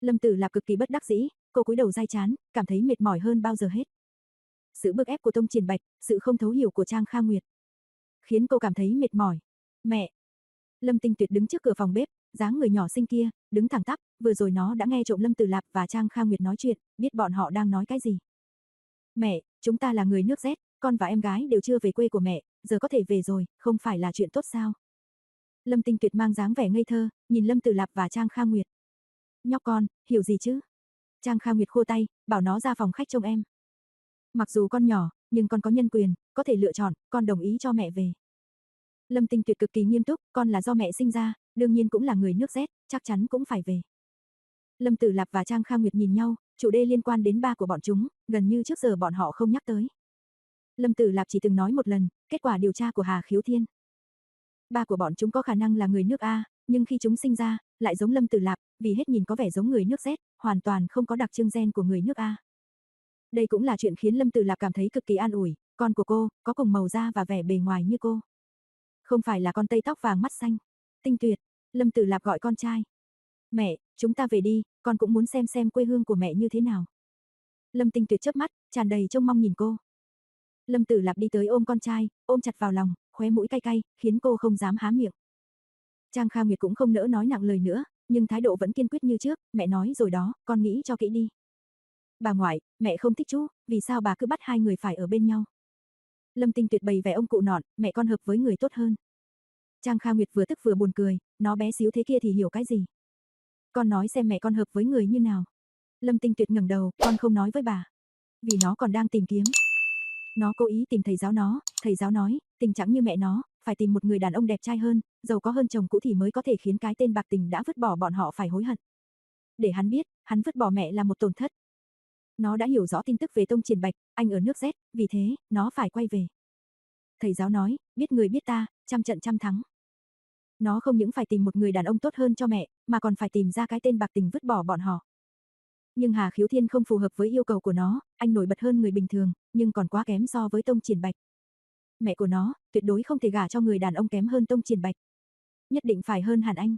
Lâm Tử Lạp cực kỳ bất đắc dĩ, cô cúi đầu dai chán, cảm thấy mệt mỏi hơn bao giờ hết. Sự bức ép của Tông Triển Bạch, sự không thấu hiểu của Trang Kha Nguyệt, khiến cô cảm thấy mệt mỏi. Mẹ! Lâm Tinh Tuyệt đứng trước cửa phòng bếp, dáng người nhỏ xinh kia, đứng thẳng tắp, vừa rồi nó đã nghe trộm Lâm Tử Lạp và Trang Kha Nguyệt nói chuyện, biết bọn họ đang nói cái gì. Mẹ, chúng ta là người nước rét con và em gái đều chưa về quê của mẹ, giờ có thể về rồi, không phải là chuyện tốt sao? Lâm Tinh Tuyệt mang dáng vẻ ngây thơ, nhìn Lâm Tử Lạp và Trang Kha Nguyệt. Nhóc con, hiểu gì chứ? Trang Kha Nguyệt khô tay, bảo nó ra phòng khách trông em. Mặc dù con nhỏ, nhưng con có nhân quyền, có thể lựa chọn, con đồng ý cho mẹ về. Lâm Tinh Tuyệt cực kỳ nghiêm túc, con là do mẹ sinh ra, đương nhiên cũng là người nước rét chắc chắn cũng phải về. Lâm Tử Lạp và Trang Kha Nguyệt nhìn nhau, chủ đề liên quan đến ba của bọn chúng, gần như trước giờ bọn họ không nhắc tới. Lâm Tử Lạp chỉ từng nói một lần, kết quả điều tra của Hà Khiếu Thiên. Ba của bọn chúng có khả năng là người nước A, nhưng khi chúng sinh ra, lại giống Lâm Tử Lạp, vì hết nhìn có vẻ giống người nước Z, hoàn toàn không có đặc trưng gen của người nước A. Đây cũng là chuyện khiến Lâm Tử Lạp cảm thấy cực kỳ an ủi, con của cô, có cùng màu da và vẻ bề ngoài như cô. Không phải là con tây tóc vàng mắt xanh. Tinh tuyệt, Lâm Tử Lạp gọi con trai. Mẹ, chúng ta về đi, con cũng muốn xem xem quê hương của mẹ như thế nào. Lâm Tinh tuyệt chớp mắt, tràn đầy trông mong nhìn cô. Lâm Tử Lạp đi tới ôm con trai, ôm chặt vào lòng, khóe mũi cay cay, khiến cô không dám há miệng. Trang Kha Nguyệt cũng không nỡ nói nặng lời nữa, nhưng thái độ vẫn kiên quyết như trước, mẹ nói rồi đó, con nghĩ cho kỹ đi. Bà ngoại, mẹ không thích chú, vì sao bà cứ bắt hai người phải ở bên nhau? Lâm Tinh Tuyệt bày vẻ ông cụ nọn, mẹ con hợp với người tốt hơn. Trang Kha Nguyệt vừa tức vừa buồn cười, nó bé xíu thế kia thì hiểu cái gì. Con nói xem mẹ con hợp với người như nào. Lâm Tinh Tuyệt ngẩng đầu, con không nói với bà. Vì nó còn đang tìm kiếm. Nó cố ý tìm thầy giáo nó, thầy giáo nói, tình trạng như mẹ nó, phải tìm một người đàn ông đẹp trai hơn, giàu có hơn chồng cũ thì mới có thể khiến cái tên bạc tình đã vứt bỏ bọn họ phải hối hận. Để hắn biết, hắn vứt bỏ mẹ là một tổn thất. Nó đã hiểu rõ tin tức về Tông Triển Bạch, anh ở nước Z, vì thế, nó phải quay về. Thầy giáo nói, biết người biết ta, trăm trận trăm thắng. Nó không những phải tìm một người đàn ông tốt hơn cho mẹ, mà còn phải tìm ra cái tên bạc tình vứt bỏ bọn họ. Nhưng Hà Khiếu Thiên không phù hợp với yêu cầu của nó, anh nổi bật hơn người bình thường, nhưng còn quá kém so với Tông Triển Bạch. Mẹ của nó, tuyệt đối không thể gả cho người đàn ông kém hơn Tông Triển Bạch. Nhất định phải hơn hẳn anh.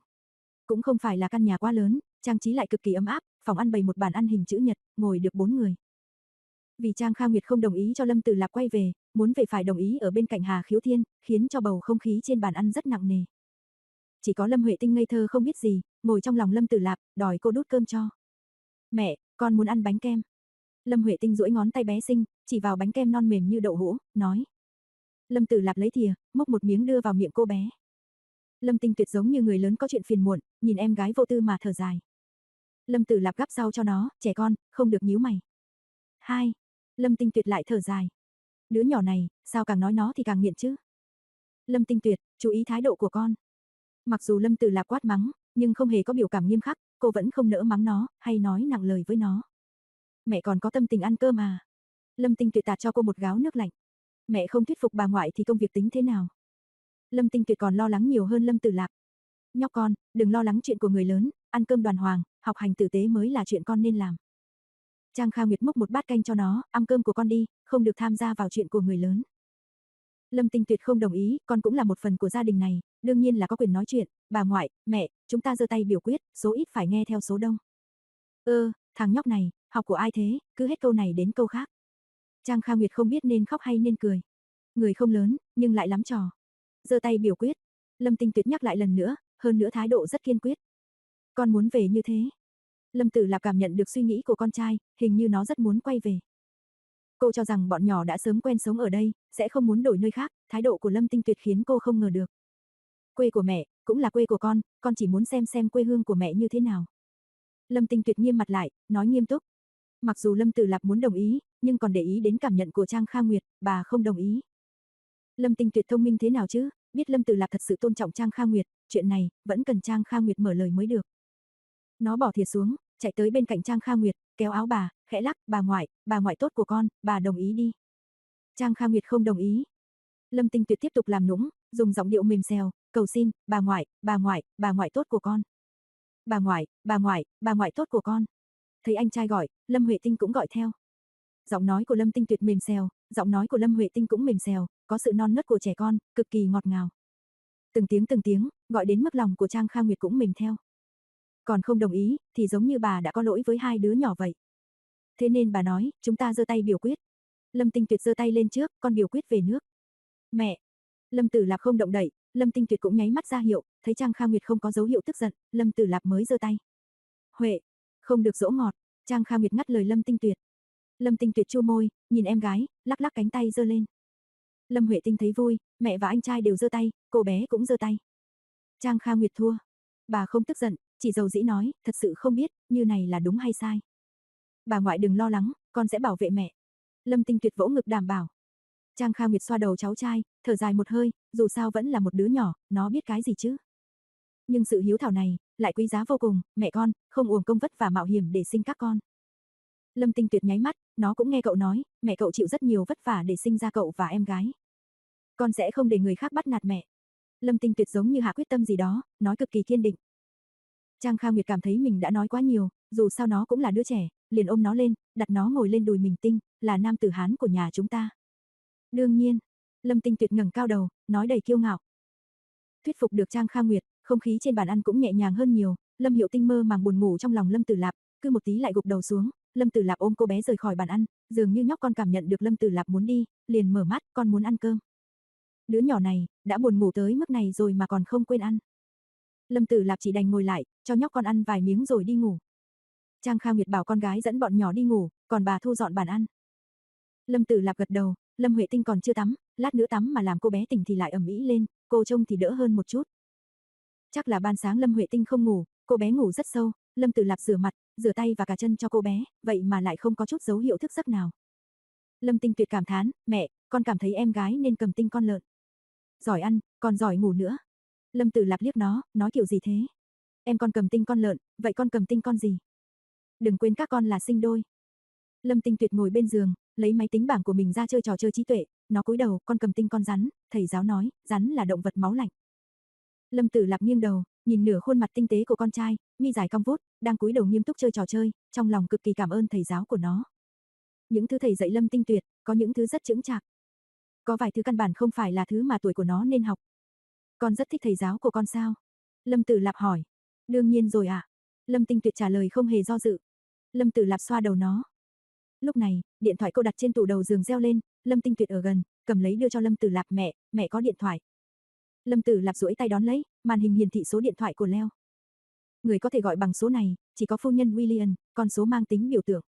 Cũng không phải là căn nhà quá lớn, trang trí lại cực kỳ ấm áp, phòng ăn bày một bàn ăn hình chữ nhật, ngồi được bốn người. Vì Trang Kha Nguyệt không đồng ý cho Lâm Tử Lạp quay về, muốn về phải đồng ý ở bên cạnh Hà Khiếu Thiên, khiến cho bầu không khí trên bàn ăn rất nặng nề. Chỉ có Lâm Huệ Tinh ngây thơ không biết gì, ngồi trong lòng Lâm Tử Lạp, đòi cô đút cơm cho. Mẹ, con muốn ăn bánh kem. Lâm Huệ Tinh duỗi ngón tay bé xinh, chỉ vào bánh kem non mềm như đậu hũ, nói. Lâm Tử Lạp lấy thìa, múc một miếng đưa vào miệng cô bé. Lâm Tinh Tuyệt giống như người lớn có chuyện phiền muộn, nhìn em gái vô tư mà thở dài. Lâm Tử Lạp gắp rau cho nó, trẻ con, không được nhíu mày. Hai. Lâm Tinh Tuyệt lại thở dài. Đứa nhỏ này, sao càng nói nó thì càng nghiện chứ? Lâm Tinh Tuyệt, chú ý thái độ của con. Mặc dù Lâm Tử Lạp quát mắng, nhưng không hề có biểu cảm nghiêm khắc, cô vẫn không nỡ mắng nó, hay nói nặng lời với nó. Mẹ còn có tâm tình ăn cơm mà. Lâm Tinh Tuyệt tạt cho cô một gáo nước lạnh. Mẹ không thuyết phục bà ngoại thì công việc tính thế nào? Lâm Tinh Tuyệt còn lo lắng nhiều hơn Lâm Tử Lạp. Nhóc con, đừng lo lắng chuyện của người lớn, ăn cơm đoàn hoàng, học hành tử tế mới là chuyện con nên làm. Trang Kha Nguyệt múc một bát canh cho nó, ăn cơm của con đi, không được tham gia vào chuyện của người lớn. Lâm Tinh Tuyệt không đồng ý, con cũng là một phần của gia đình này, đương nhiên là có quyền nói chuyện, bà ngoại, mẹ, chúng ta giơ tay biểu quyết, số ít phải nghe theo số đông. Ơ, thằng nhóc này, học của ai thế, cứ hết câu này đến câu khác. Trang Kha Nguyệt không biết nên khóc hay nên cười. Người không lớn, nhưng lại lắm trò. Giơ tay biểu quyết. Lâm Tinh Tuyệt nhắc lại lần nữa, hơn nữa thái độ rất kiên quyết. Con muốn về như thế. Lâm Tử Lạp cảm nhận được suy nghĩ của con trai, hình như nó rất muốn quay về. Cô cho rằng bọn nhỏ đã sớm quen sống ở đây, sẽ không muốn đổi nơi khác, thái độ của Lâm Tinh Tuyệt khiến cô không ngờ được. Quê của mẹ, cũng là quê của con, con chỉ muốn xem xem quê hương của mẹ như thế nào. Lâm Tinh Tuyệt nghiêm mặt lại, nói nghiêm túc. Mặc dù Lâm Tử Lạp muốn đồng ý, nhưng còn để ý đến cảm nhận của Trang Kha Nguyệt, bà không đồng ý. Lâm Tinh Tuyệt thông minh thế nào chứ, biết Lâm Tử Lạp thật sự tôn trọng Trang Kha Nguyệt, chuyện này, vẫn cần Trang Kha Nguyệt mở lời mới được. Nó bỏ thìa xuống, chạy tới bên cạnh Trang Kha Nguyệt, kéo áo bà, khẽ lắc, bà ngoại, bà ngoại tốt của con, bà đồng ý đi. Trang Kha Nguyệt không đồng ý. Lâm Tinh Tuyệt tiếp tục làm nũng, dùng giọng điệu mềm xèo, cầu xin, bà ngoại, bà ngoại, bà ngoại tốt của con. Bà ngoại, bà ngoại, bà ngoại tốt của con. Thấy anh trai gọi, Lâm Huệ Tinh cũng gọi theo. Giọng nói của Lâm Tinh Tuyệt mềm xèo, giọng nói của Lâm Huệ Tinh cũng mềm xèo, có sự non nớt của trẻ con, cực kỳ ngọt ngào. Từng tiếng từng tiếng, gọi đến mức lòng của Trang Kha Nguyệt cũng mềm theo. Còn không đồng ý, thì giống như bà đã có lỗi với hai đứa nhỏ vậy. Thế nên bà nói, chúng ta giơ tay biểu quyết. Lâm Tinh Tuyệt giơ tay lên trước, con biểu quyết về nước. Mẹ. Lâm Tử Lạp không động đậy, Lâm Tinh Tuyệt cũng nháy mắt ra hiệu, thấy Trang Kha Nguyệt không có dấu hiệu tức giận, Lâm Tử Lạp mới giơ tay. Huệ, không được dỗ ngọt, Trang Kha Nguyệt ngắt lời Lâm Tinh Tuyệt. Lâm Tinh Tuyệt chua môi, nhìn em gái, lắc lắc cánh tay giơ lên. Lâm Huệ Tinh thấy vui, mẹ và anh trai đều giơ tay, cô bé cũng giơ tay. Trang Kha Nguyệt thua. Bà không tức giận, chỉ dầu dĩ nói, thật sự không biết, như này là đúng hay sai. Bà ngoại đừng lo lắng, con sẽ bảo vệ mẹ. Lâm Tinh Tuyệt vỗ ngực đảm bảo. Trang Kha Nguyệt xoa đầu cháu trai, thở dài một hơi, dù sao vẫn là một đứa nhỏ, nó biết cái gì chứ. Nhưng sự hiếu thảo này, lại quý giá vô cùng, mẹ con, không uổng công vất và mạo hiểm để sinh các con. Lâm Tinh Tuyệt nháy mắt, nó cũng nghe cậu nói, mẹ cậu chịu rất nhiều vất vả để sinh ra cậu và em gái. Con sẽ không để người khác bắt nạt mẹ. Lâm Tinh Tuyệt giống như hạ quyết tâm gì đó, nói cực kỳ kiên định. Trang Kha Nguyệt cảm thấy mình đã nói quá nhiều, dù sao nó cũng là đứa trẻ, liền ôm nó lên, đặt nó ngồi lên đùi mình tinh, là nam tử Hán của nhà chúng ta. Đương nhiên, Lâm Tinh Tuyệt ngẩng cao đầu, nói đầy kiêu ngạo. Thuyết phục được Trang Kha Nguyệt, không khí trên bàn ăn cũng nhẹ nhàng hơn nhiều, Lâm Hiệu Tinh mơ màng buồn ngủ trong lòng Lâm Tử Lạp, cứ một tí lại gục đầu xuống, Lâm Tử Lạp ôm cô bé rời khỏi bàn ăn, dường như nhóc con cảm nhận được Lâm Tử Lạp muốn đi, liền mở mắt, con muốn ăn cơm. Đứa nhỏ này, đã buồn ngủ tới mức này rồi mà còn không quên ăn. Lâm Tử Lạp chỉ đành ngồi lại, cho nhóc con ăn vài miếng rồi đi ngủ. Trang Kha Nguyệt bảo con gái dẫn bọn nhỏ đi ngủ, còn bà thu dọn bàn ăn. Lâm Tử Lạp gật đầu, Lâm Huệ Tinh còn chưa tắm, lát nữa tắm mà làm cô bé tỉnh thì lại ẩm ĩ lên, cô trông thì đỡ hơn một chút. Chắc là ban sáng Lâm Huệ Tinh không ngủ, cô bé ngủ rất sâu, Lâm Tử Lạp rửa mặt, rửa tay và cả chân cho cô bé, vậy mà lại không có chút dấu hiệu thức giấc nào. Lâm Tinh Tuyệt cảm thán, mẹ, con cảm thấy em gái nên cầm tinh con lợn. Giỏi ăn, còn giỏi ngủ nữa. Lâm Tử Lạp liếc nó, nói kiểu gì thế? Em con cầm tinh con lợn, vậy con cầm tinh con gì? Đừng quên các con là sinh đôi. Lâm Tinh Tuyệt ngồi bên giường, lấy máy tính bảng của mình ra chơi trò chơi trí tuệ, nó cúi đầu, con cầm tinh con rắn, thầy giáo nói, rắn là động vật máu lạnh. Lâm Tử Lạp nghiêng đầu, nhìn nửa khuôn mặt tinh tế của con trai, mi dài cong vút, đang cúi đầu nghiêm túc chơi trò chơi, trong lòng cực kỳ cảm ơn thầy giáo của nó. Những thứ thầy dạy Lâm Tinh Tuyệt, có những thứ rất chững chạc. Có vài thứ căn bản không phải là thứ mà tuổi của nó nên học. Con rất thích thầy giáo của con sao? Lâm Tử Lạp hỏi. Đương nhiên rồi ạ. À? Lâm Tinh Tuyệt trả lời không hề do dự. Lâm Tử Lạp xoa đầu nó. Lúc này, điện thoại cô đặt trên tủ đầu giường reo lên, Lâm Tinh Tuyệt ở gần, cầm lấy đưa cho Lâm Tử Lạp mẹ, mẹ có điện thoại. Lâm Tử Lạp duỗi tay đón lấy, màn hình hiển thị số điện thoại của Leo. Người có thể gọi bằng số này, chỉ có phu nhân William, con số mang tính biểu tượng.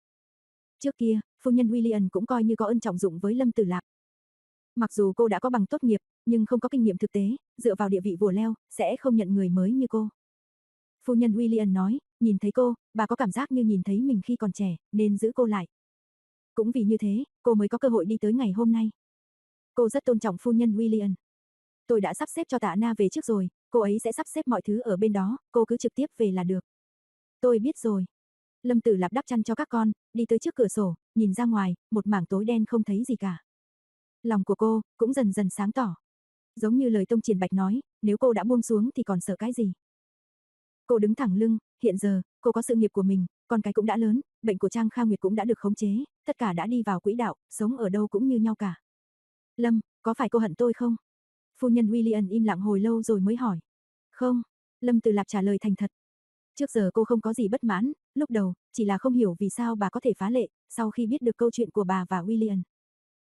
Trước kia, phu nhân William cũng coi như có ân trọng dụng với Lâm Tử Lạp. Mặc dù cô đã có bằng tốt nghiệp, nhưng không có kinh nghiệm thực tế, dựa vào địa vị vua leo, sẽ không nhận người mới như cô. Phu nhân William nói, nhìn thấy cô, bà có cảm giác như nhìn thấy mình khi còn trẻ, nên giữ cô lại. Cũng vì như thế, cô mới có cơ hội đi tới ngày hôm nay. Cô rất tôn trọng phu nhân William. Tôi đã sắp xếp cho tạ Na về trước rồi, cô ấy sẽ sắp xếp mọi thứ ở bên đó, cô cứ trực tiếp về là được. Tôi biết rồi. Lâm Tử Lạp đắp chăn cho các con, đi tới trước cửa sổ, nhìn ra ngoài, một mảng tối đen không thấy gì cả. Lòng của cô cũng dần dần sáng tỏ. Giống như lời Tông Triển Bạch nói, nếu cô đã buông xuống thì còn sợ cái gì? Cô đứng thẳng lưng, hiện giờ, cô có sự nghiệp của mình, con cái cũng đã lớn, bệnh của Trang Kha Nguyệt cũng đã được khống chế, tất cả đã đi vào quỹ đạo, sống ở đâu cũng như nhau cả. Lâm, có phải cô hận tôi không? Phu nhân William im lặng hồi lâu rồi mới hỏi. Không, Lâm Từ Lạp trả lời thành thật. Trước giờ cô không có gì bất mãn, lúc đầu, chỉ là không hiểu vì sao bà có thể phá lệ, sau khi biết được câu chuyện của bà và William.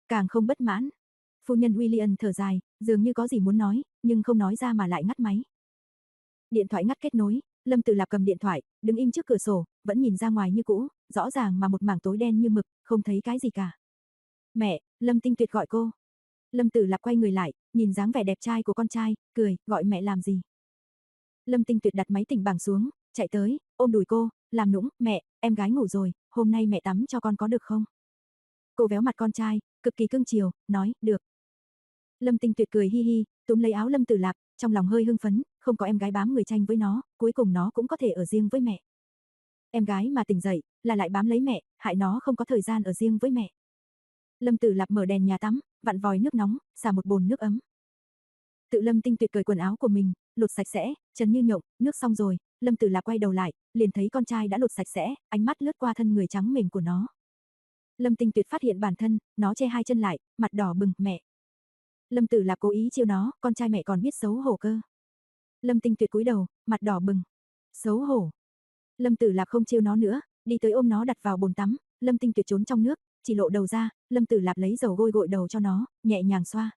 Càng không bất mãn. Phu nhân William thở dài, dường như có gì muốn nói, nhưng không nói ra mà lại ngắt máy. Điện thoại ngắt kết nối, Lâm Tử Lạp cầm điện thoại, đứng im trước cửa sổ, vẫn nhìn ra ngoài như cũ, rõ ràng mà một mảng tối đen như mực, không thấy cái gì cả. Mẹ, Lâm Tinh Tuyệt gọi cô. Lâm Tử Lạp quay người lại, nhìn dáng vẻ đẹp trai của con trai, cười, gọi mẹ làm gì. Lâm Tinh Tuyệt đặt máy tỉnh bảng xuống, chạy tới, ôm đùi cô, làm nũng, mẹ, em gái ngủ rồi, hôm nay mẹ tắm cho con có được không? Cô véo mặt con trai, cực kỳ cưng chiều, nói, được. Lâm Tinh Tuyệt cười hi hi, túm lấy áo Lâm Tử Lạp, trong lòng hơi hưng phấn, không có em gái bám người tranh với nó, cuối cùng nó cũng có thể ở riêng với mẹ. Em gái mà tỉnh dậy, là lại bám lấy mẹ, hại nó không có thời gian ở riêng với mẹ. Lâm Tử Lạp mở đèn nhà tắm, vặn vòi nước nóng, xả một bồn nước ấm. Tự Lâm Tinh Tuyệt cởi quần áo của mình, lột sạch sẽ, chân như nhộng, nước xong rồi, Lâm Tử Lạp quay đầu lại, liền thấy con trai đã lột sạch sẽ, ánh mắt lướt qua thân người trắng mềm của nó. Lâm Tinh Tuyệt phát hiện bản thân, nó che hai chân lại, mặt đỏ bừng, mẹ. Lâm Tử Lạp cố ý chiêu nó, con trai mẹ còn biết xấu hổ cơ. Lâm Tinh Tuyệt cúi đầu, mặt đỏ bừng. Xấu hổ. Lâm Tử Lạp không chiêu nó nữa, đi tới ôm nó đặt vào bồn tắm, Lâm Tinh Tuyệt trốn trong nước, chỉ lộ đầu ra, Lâm Tử Lạp lấy dầu gội gội đầu cho nó, nhẹ nhàng xoa.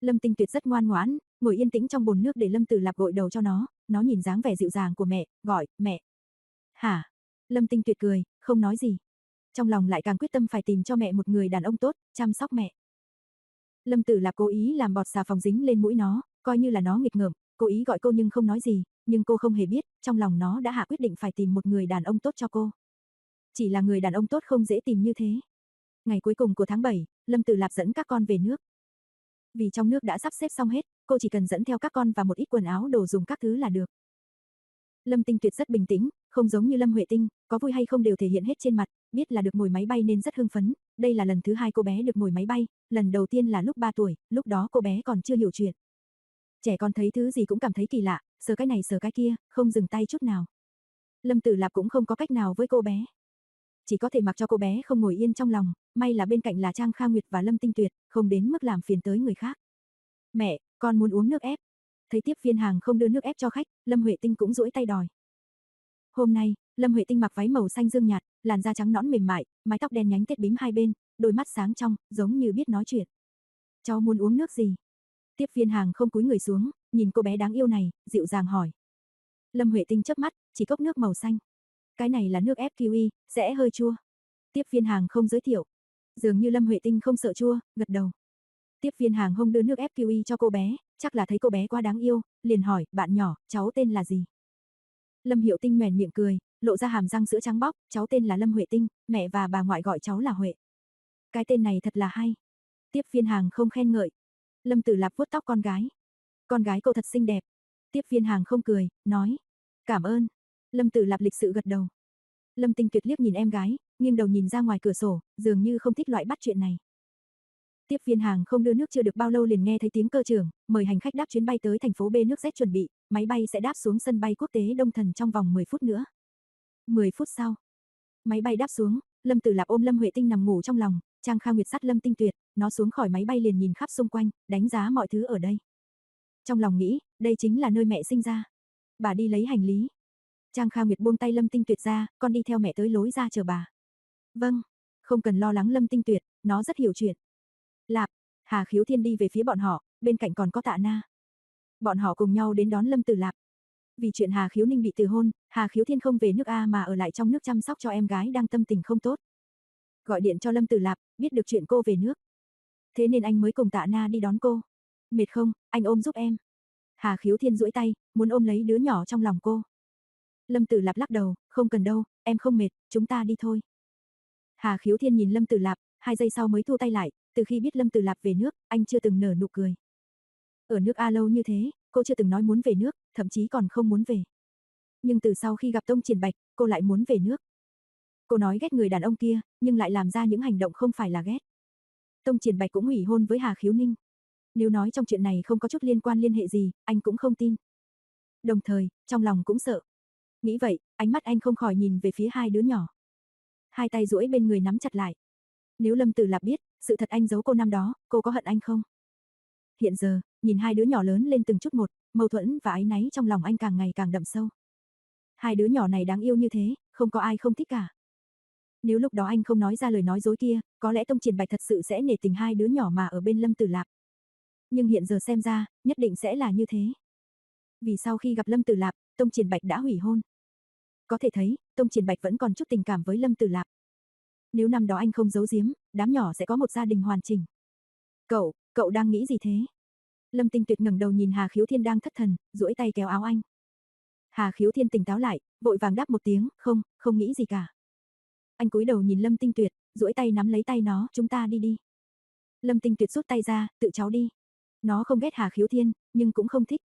Lâm Tinh Tuyệt rất ngoan ngoãn, ngồi yên tĩnh trong bồn nước để Lâm Tử Lạp gội đầu cho nó, nó nhìn dáng vẻ dịu dàng của mẹ, gọi, mẹ. Hả? Lâm Tinh Tuyệt cười, không nói gì. Trong lòng lại càng quyết tâm phải tìm cho mẹ một người đàn ông tốt, chăm sóc mẹ. Lâm Tử Lạp cố ý làm bọt xà phòng dính lên mũi nó, coi như là nó nghịch ngợm, cố ý gọi cô nhưng không nói gì, nhưng cô không hề biết, trong lòng nó đã hạ quyết định phải tìm một người đàn ông tốt cho cô. Chỉ là người đàn ông tốt không dễ tìm như thế. Ngày cuối cùng của tháng 7, Lâm Tử Lạp dẫn các con về nước. Vì trong nước đã sắp xếp xong hết, cô chỉ cần dẫn theo các con và một ít quần áo đồ dùng các thứ là được. Lâm Tinh Tuyệt rất bình tĩnh, không giống như Lâm Huệ Tinh, có vui hay không đều thể hiện hết trên mặt, biết là được ngồi máy bay nên rất hưng phấn, đây là lần thứ hai cô bé được ngồi máy bay, lần đầu tiên là lúc 3 tuổi, lúc đó cô bé còn chưa hiểu chuyện. Trẻ con thấy thứ gì cũng cảm thấy kỳ lạ, sờ cái này sờ cái kia, không dừng tay chút nào. Lâm Tử Lạp cũng không có cách nào với cô bé. Chỉ có thể mặc cho cô bé không ngồi yên trong lòng, may là bên cạnh là Trang Kha Nguyệt và Lâm Tinh Tuyệt, không đến mức làm phiền tới người khác. Mẹ, con muốn uống nước ép. Thấy tiếp viên hàng không đưa nước ép cho khách, Lâm Huệ Tinh cũng duỗi tay đòi. Hôm nay, Lâm Huệ Tinh mặc váy màu xanh dương nhạt, làn da trắng nõn mềm mại, mái tóc đen nhánh tết bím hai bên, đôi mắt sáng trong, giống như biết nói chuyện. Cháu muốn uống nước gì? Tiếp viên hàng không cúi người xuống, nhìn cô bé đáng yêu này, dịu dàng hỏi. Lâm Huệ Tinh chớp mắt, chỉ cốc nước màu xanh. Cái này là nước ép kiwi, sẽ hơi chua. Tiếp viên hàng không giới thiệu. Dường như Lâm Huệ Tinh không sợ chua, gật đầu. Tiếp viên hàng không đưa nước ép kiwi cho cô bé, chắc là thấy cô bé quá đáng yêu, liền hỏi, bạn nhỏ, cháu tên là gì? Lâm Hiệu Tinh nhoẻn miệng cười, lộ ra hàm răng sữa trắng bóc, cháu tên là Lâm Huệ Tinh, mẹ và bà ngoại gọi cháu là Huệ. Cái tên này thật là hay. Tiếp viên hàng không khen ngợi. Lâm Tử Lạp vuốt tóc con gái. Con gái cậu thật xinh đẹp. Tiếp viên hàng không cười, nói. Cảm ơn. Lâm Tử Lạp lịch sự gật đầu. Lâm Tinh Tuyệt liếc nhìn em gái, nghiêng đầu nhìn ra ngoài cửa sổ, dường như không thích loại bắt chuyện này. Tiếp viên hàng không đưa nước chưa được bao lâu liền nghe thấy tiếng cơ trưởng, mời hành khách đáp chuyến bay tới thành phố B nước Z chuẩn bị, máy bay sẽ đáp xuống sân bay quốc tế Đông Thần trong vòng 10 phút nữa. 10 phút sau, máy bay đáp xuống, Lâm Tử Lạp ôm Lâm Huệ Tinh nằm ngủ trong lòng, Trang Kha Nguyệt sát Lâm Tinh Tuyệt, nó xuống khỏi máy bay liền nhìn khắp xung quanh, đánh giá mọi thứ ở đây. Trong lòng nghĩ, đây chính là nơi mẹ sinh ra. Bà đi lấy hành lý. Trang Kha Nguyệt buông tay Lâm Tinh Tuyệt ra, con đi theo mẹ tới lối ra chờ bà. Vâng, không cần lo lắng Lâm Tinh Tuyệt, nó rất hiểu chuyện. Lạp, Hà Khiếu Thiên đi về phía bọn họ, bên cạnh còn có Tạ Na. Bọn họ cùng nhau đến đón Lâm Tử Lạp. Vì chuyện Hà Khiếu Ninh bị từ hôn, Hà Khiếu Thiên không về nước A mà ở lại trong nước chăm sóc cho em gái đang tâm tình không tốt. Gọi điện cho Lâm Tử Lạp, biết được chuyện cô về nước. Thế nên anh mới cùng Tạ Na đi đón cô. Mệt không, anh ôm giúp em. Hà Khiếu Thiên duỗi tay, muốn ôm lấy đứa nhỏ trong lòng cô. Lâm Tử Lạp lắc đầu, không cần đâu, em không mệt, chúng ta đi thôi. Hà Khiếu Thiên nhìn Lâm Tử Lạp, hai giây sau mới thu tay lại, từ khi biết Lâm Tử Lạp về nước, anh chưa từng nở nụ cười. Ở nước A lâu như thế, cô chưa từng nói muốn về nước, thậm chí còn không muốn về. Nhưng từ sau khi gặp Tông Triển Bạch, cô lại muốn về nước. Cô nói ghét người đàn ông kia, nhưng lại làm ra những hành động không phải là ghét. Tông Triển Bạch cũng hủy hôn với Hà Khiếu Ninh. Nếu nói trong chuyện này không có chút liên quan liên hệ gì, anh cũng không tin. Đồng thời, trong lòng cũng sợ. Nghĩ vậy, ánh mắt anh không khỏi nhìn về phía hai đứa nhỏ. Hai tay duỗi bên người nắm chặt lại. Nếu Lâm Tử Lạp biết, sự thật anh giấu cô năm đó, cô có hận anh không? Hiện giờ, nhìn hai đứa nhỏ lớn lên từng chút một, mâu thuẫn và ái náy trong lòng anh càng ngày càng đậm sâu. Hai đứa nhỏ này đáng yêu như thế, không có ai không thích cả. Nếu lúc đó anh không nói ra lời nói dối kia, có lẽ Tông Triển Bạch thật sự sẽ nể tình hai đứa nhỏ mà ở bên Lâm Tử Lạp. Nhưng hiện giờ xem ra, nhất định sẽ là như thế. Vì sau khi gặp Lâm Tử Lạp, Tông Triển Bạch đã hủy hôn. Có thể thấy, Tông Triển Bạch vẫn còn chút tình cảm với Lâm Tử Lạp. Nếu năm đó anh không giấu giếm, đám nhỏ sẽ có một gia đình hoàn chỉnh. Cậu, cậu đang nghĩ gì thế? Lâm Tinh Tuyệt ngẩng đầu nhìn Hà Khiếu Thiên đang thất thần, duỗi tay kéo áo anh. Hà Khiếu Thiên tỉnh táo lại, vội vàng đáp một tiếng, không, không nghĩ gì cả. Anh cúi đầu nhìn Lâm Tinh Tuyệt, duỗi tay nắm lấy tay nó, chúng ta đi đi. Lâm Tinh Tuyệt rút tay ra, tự cháu đi. Nó không ghét Hà Khiếu Thiên, nhưng cũng không thích.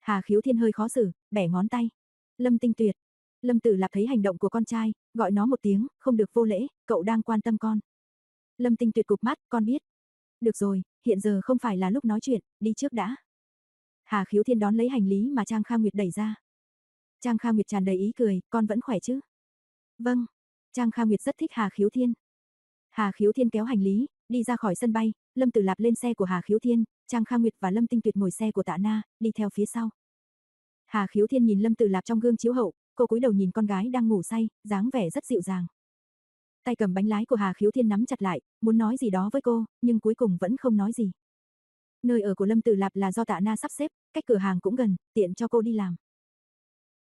Hà Khiếu Thiên hơi khó xử, bẻ ngón tay. Lâm Tinh Tuyệt. Lâm Tử Lạp thấy hành động của con trai, gọi nó một tiếng, không được vô lễ, cậu đang quan tâm con. Lâm Tinh Tuyệt cục mắt, con biết. Được rồi, hiện giờ không phải là lúc nói chuyện, đi trước đã. Hà Khiếu Thiên đón lấy hành lý mà Trang Kha Nguyệt đẩy ra. Trang Kha Nguyệt tràn đầy ý cười, con vẫn khỏe chứ? Vâng. Trang Kha Nguyệt rất thích Hà Khiếu Thiên. Hà Khiếu Thiên kéo hành lý, đi ra khỏi sân bay, Lâm Tử Lạp lên xe của Hà Khiếu Thiên, Trang Kha Nguyệt và Lâm Tinh Tuyệt ngồi xe của Tạ Na, đi theo phía sau. Hà Khiếu Thiên nhìn Lâm Tử Lạp trong gương chiếu hậu, cô cúi đầu nhìn con gái đang ngủ say, dáng vẻ rất dịu dàng. Tay cầm bánh lái của Hà Khiếu Thiên nắm chặt lại, muốn nói gì đó với cô, nhưng cuối cùng vẫn không nói gì. Nơi ở của Lâm Tử Lạp là do Tạ Na sắp xếp, cách cửa hàng cũng gần, tiện cho cô đi làm.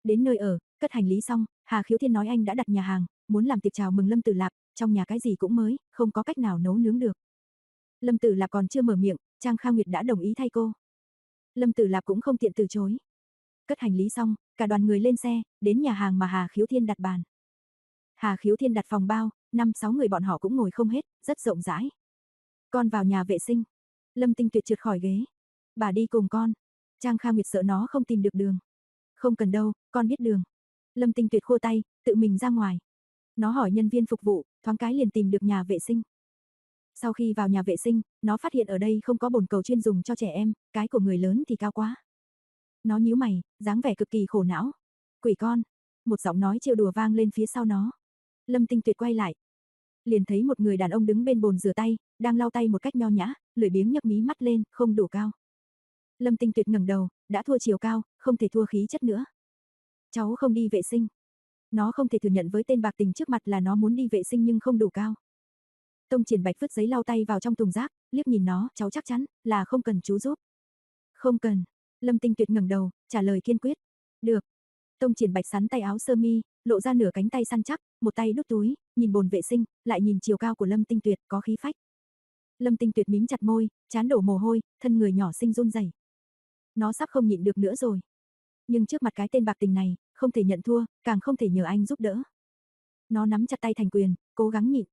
Đến nơi ở, cất hành lý xong, Hà Khiếu Thiên nói anh đã đặt nhà hàng, muốn làm tiệc chào mừng Lâm Tử Lạp, trong nhà cái gì cũng mới, không có cách nào nấu nướng được. Lâm Tử Lạp còn chưa mở miệng, Trang Kha Nguyệt đã đồng ý thay cô. Lâm Tử Lạp cũng không tiện từ chối. Cất hành lý xong, cả đoàn người lên xe, đến nhà hàng mà Hà Khiếu Thiên đặt bàn. Hà Khiếu Thiên đặt phòng bao, năm sáu người bọn họ cũng ngồi không hết, rất rộng rãi. Con vào nhà vệ sinh. Lâm Tinh Tuyệt trượt khỏi ghế. Bà đi cùng con. Trang Kha Nguyệt sợ nó không tìm được đường. Không cần đâu, con biết đường. Lâm Tinh Tuyệt khô tay, tự mình ra ngoài. Nó hỏi nhân viên phục vụ, thoáng cái liền tìm được nhà vệ sinh. Sau khi vào nhà vệ sinh, nó phát hiện ở đây không có bồn cầu chuyên dùng cho trẻ em, cái của người lớn thì cao quá. Nó nhíu mày, dáng vẻ cực kỳ khổ não. Quỷ con. Một giọng nói trêu đùa vang lên phía sau nó. Lâm Tinh Tuyệt quay lại. Liền thấy một người đàn ông đứng bên bồn rửa tay, đang lau tay một cách nho nhã, lười biếng nhấc mí mắt lên, không đủ cao. Lâm Tinh Tuyệt ngẩng đầu, đã thua chiều cao, không thể thua khí chất nữa. Cháu không đi vệ sinh. Nó không thể thừa nhận với tên bạc tình trước mặt là nó muốn đi vệ sinh nhưng không đủ cao. Tông Triển Bạch vứt giấy lau tay vào trong thùng rác, liếc nhìn nó, cháu chắc chắn là không cần chú giúp. Không cần. Lâm Tinh Tuyệt ngẩng đầu, trả lời kiên quyết. Được. Tông Triển Bạch sắn tay áo sơ mi, lộ ra nửa cánh tay săn chắc, một tay đút túi, nhìn bồn vệ sinh, lại nhìn chiều cao của Lâm Tinh Tuyệt có khí phách. Lâm Tinh Tuyệt mím chặt môi, chán đổ mồ hôi, thân người nhỏ xinh run rẩy. Nó sắp không nhịn được nữa rồi. Nhưng trước mặt cái tên bạc tình này, không thể nhận thua, càng không thể nhờ anh giúp đỡ. Nó nắm chặt tay thành quyền, cố gắng nhịn.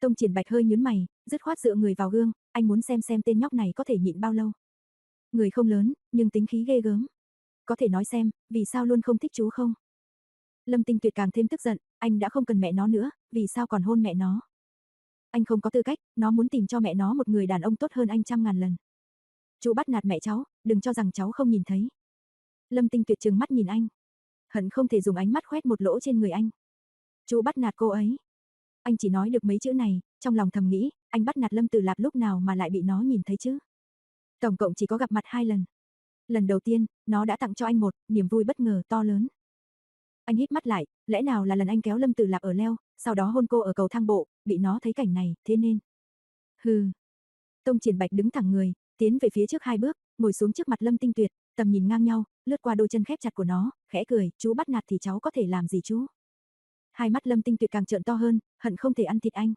Tông Triển Bạch hơi nhướng mày, dứt khoát dựa người vào gương, anh muốn xem xem tên nhóc này có thể nhịn bao lâu. Người không lớn, nhưng tính khí ghê gớm. Có thể nói xem, vì sao luôn không thích chú không? Lâm Tinh Tuyệt càng thêm tức giận, anh đã không cần mẹ nó nữa, vì sao còn hôn mẹ nó? Anh không có tư cách, nó muốn tìm cho mẹ nó một người đàn ông tốt hơn anh trăm ngàn lần. Chú bắt nạt mẹ cháu, đừng cho rằng cháu không nhìn thấy. Lâm Tinh Tuyệt trừng mắt nhìn anh. Hận không thể dùng ánh mắt khoét một lỗ trên người anh. Chú bắt nạt cô ấy. Anh chỉ nói được mấy chữ này, trong lòng thầm nghĩ, anh bắt nạt Lâm Tử Lạp lúc nào mà lại bị nó nhìn thấy chứ. Tổng cộng chỉ có gặp mặt hai lần. Lần đầu tiên, nó đã tặng cho anh một niềm vui bất ngờ to lớn. Anh hít mắt lại, lẽ nào là lần anh kéo Lâm Tử Lạp ở leo, sau đó hôn cô ở cầu thang bộ, bị nó thấy cảnh này, thế nên. Hừ. Tông Triển Bạch đứng thẳng người, tiến về phía trước hai bước, ngồi xuống trước mặt Lâm Tinh Tuyệt, tầm nhìn ngang nhau, lướt qua đôi chân khép chặt của nó, khẽ cười, chú bắt nạt thì cháu có thể làm gì chú? Hai mắt Lâm Tinh Tuyệt càng trợn to hơn, hận không thể ăn thịt anh.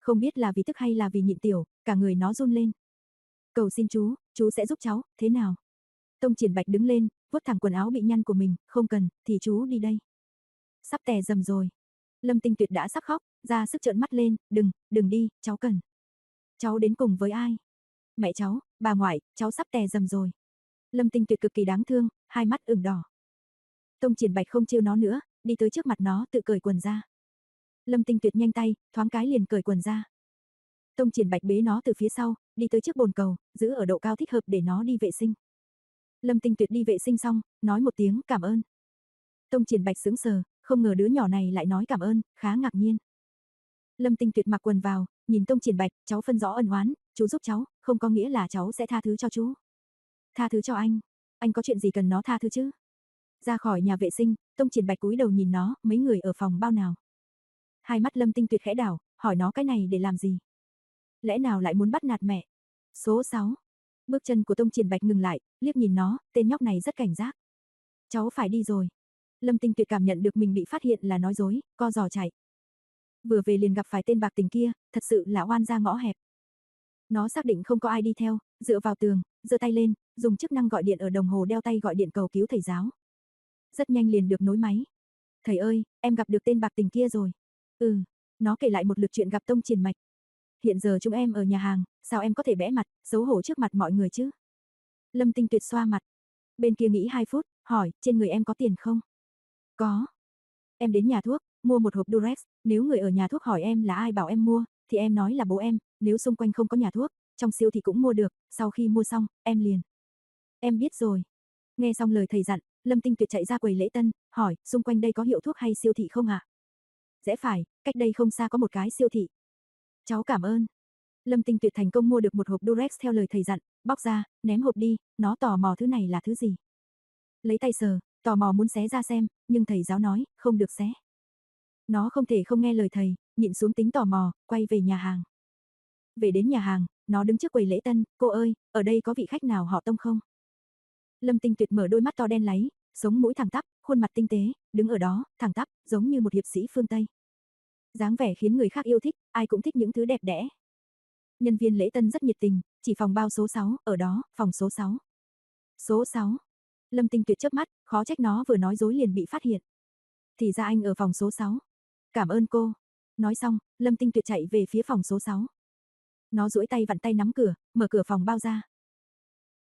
Không biết là vì tức hay là vì nhịn tiểu, cả người nó run lên. Cầu xin chú, chú sẽ giúp cháu, thế nào? Tông Triển Bạch đứng lên, vuốt thẳng quần áo bị nhăn của mình, không cần, thì chú đi đây. Sắp tè dầm rồi. Lâm Tinh Tuyệt đã sắp khóc, ra sức trợn mắt lên, đừng, đừng đi, cháu cần. Cháu đến cùng với ai? Mẹ cháu, bà ngoại, cháu sắp tè dầm rồi. Lâm Tinh Tuyệt cực kỳ đáng thương, hai mắt ửng đỏ. Tông Triển Bạch không chiêu nó nữa, đi tới trước mặt nó tự cởi quần ra. Lâm Tinh Tuyệt nhanh tay, thoáng cái liền cởi quần ra. Tông Triển Bạch bế nó từ phía sau, đi tới trước bồn cầu, giữ ở độ cao thích hợp để nó đi vệ sinh. Lâm Tinh Tuyệt đi vệ sinh xong, nói một tiếng cảm ơn. Tông Triển Bạch sững sờ, không ngờ đứa nhỏ này lại nói cảm ơn, khá ngạc nhiên. Lâm Tinh Tuyệt mặc quần vào, nhìn Tông Triển Bạch, cháu phân rõ ân oán, chú giúp cháu, không có nghĩa là cháu sẽ tha thứ cho chú. Tha thứ cho anh, anh có chuyện gì cần nó tha thứ chứ? Ra khỏi nhà vệ sinh, Tông Triển Bạch cúi đầu nhìn nó, mấy người ở phòng bao nào. Hai mắt Lâm Tinh Tuyệt khẽ đảo, hỏi nó cái này để làm gì? Lẽ nào lại muốn bắt nạt mẹ? Số 6. Bước chân của Tông Triển Bạch ngừng lại, liếc nhìn nó, tên nhóc này rất cảnh giác. Cháu phải đi rồi. Lâm Tinh Tuyệt cảm nhận được mình bị phát hiện là nói dối, co giò chạy. Vừa về liền gặp phải tên bạc tình kia, thật sự là oan ra ngõ hẹp. Nó xác định không có ai đi theo, dựa vào tường, giơ tay lên, dùng chức năng gọi điện ở đồng hồ đeo tay gọi điện cầu cứu thầy giáo. Rất nhanh liền được nối máy. Thầy ơi, em gặp được tên bạc tình kia rồi. Ừ, nó kể lại một lượt chuyện gặp Tông Triển Mạch. Hiện giờ chúng em ở nhà hàng, sao em có thể bẽ mặt, xấu hổ trước mặt mọi người chứ? Lâm Tinh Tuyệt xoa mặt. Bên kia nghĩ 2 phút, hỏi, trên người em có tiền không? Có. Em đến nhà thuốc, mua một hộp Durex, nếu người ở nhà thuốc hỏi em là ai bảo em mua, thì em nói là bố em, nếu xung quanh không có nhà thuốc, trong siêu thị cũng mua được, sau khi mua xong, em liền. Em biết rồi. Nghe xong lời thầy dặn, Lâm Tinh Tuyệt chạy ra quầy lễ tân, hỏi, xung quanh đây có hiệu thuốc hay siêu thị không ạ? À? Rẽ phải, cách đây không xa có một cái siêu thị. Cháu cảm ơn. Lâm Tinh Tuyệt thành công mua được một hộp Durex theo lời thầy dặn, bóc ra, ném hộp đi, nó tò mò thứ này là thứ gì. Lấy tay sờ, tò mò muốn xé ra xem, nhưng thầy giáo nói, không được xé. Nó không thể không nghe lời thầy, nhịn xuống tính tò mò, quay về nhà hàng. Về đến nhà hàng, nó đứng trước quầy lễ tân, cô ơi, ở đây có vị khách nào họ tông không? Lâm Tinh Tuyệt mở đôi mắt to đen láy, sống mũi thẳng tắp, khuôn mặt tinh tế, đứng ở đó, thẳng tắp, giống như một hiệp sĩ phương Tây dáng vẻ khiến người khác yêu thích, ai cũng thích những thứ đẹp đẽ. Nhân viên lễ tân rất nhiệt tình, chỉ phòng bao số 6, ở đó, phòng số 6. Số 6. Lâm Tinh Tuyệt chớp mắt, khó trách nó vừa nói dối liền bị phát hiện. Thì ra anh ở phòng số 6. Cảm ơn cô. Nói xong, Lâm Tinh Tuyệt chạy về phía phòng số 6. Nó duỗi tay vặn tay nắm cửa, mở cửa phòng bao ra.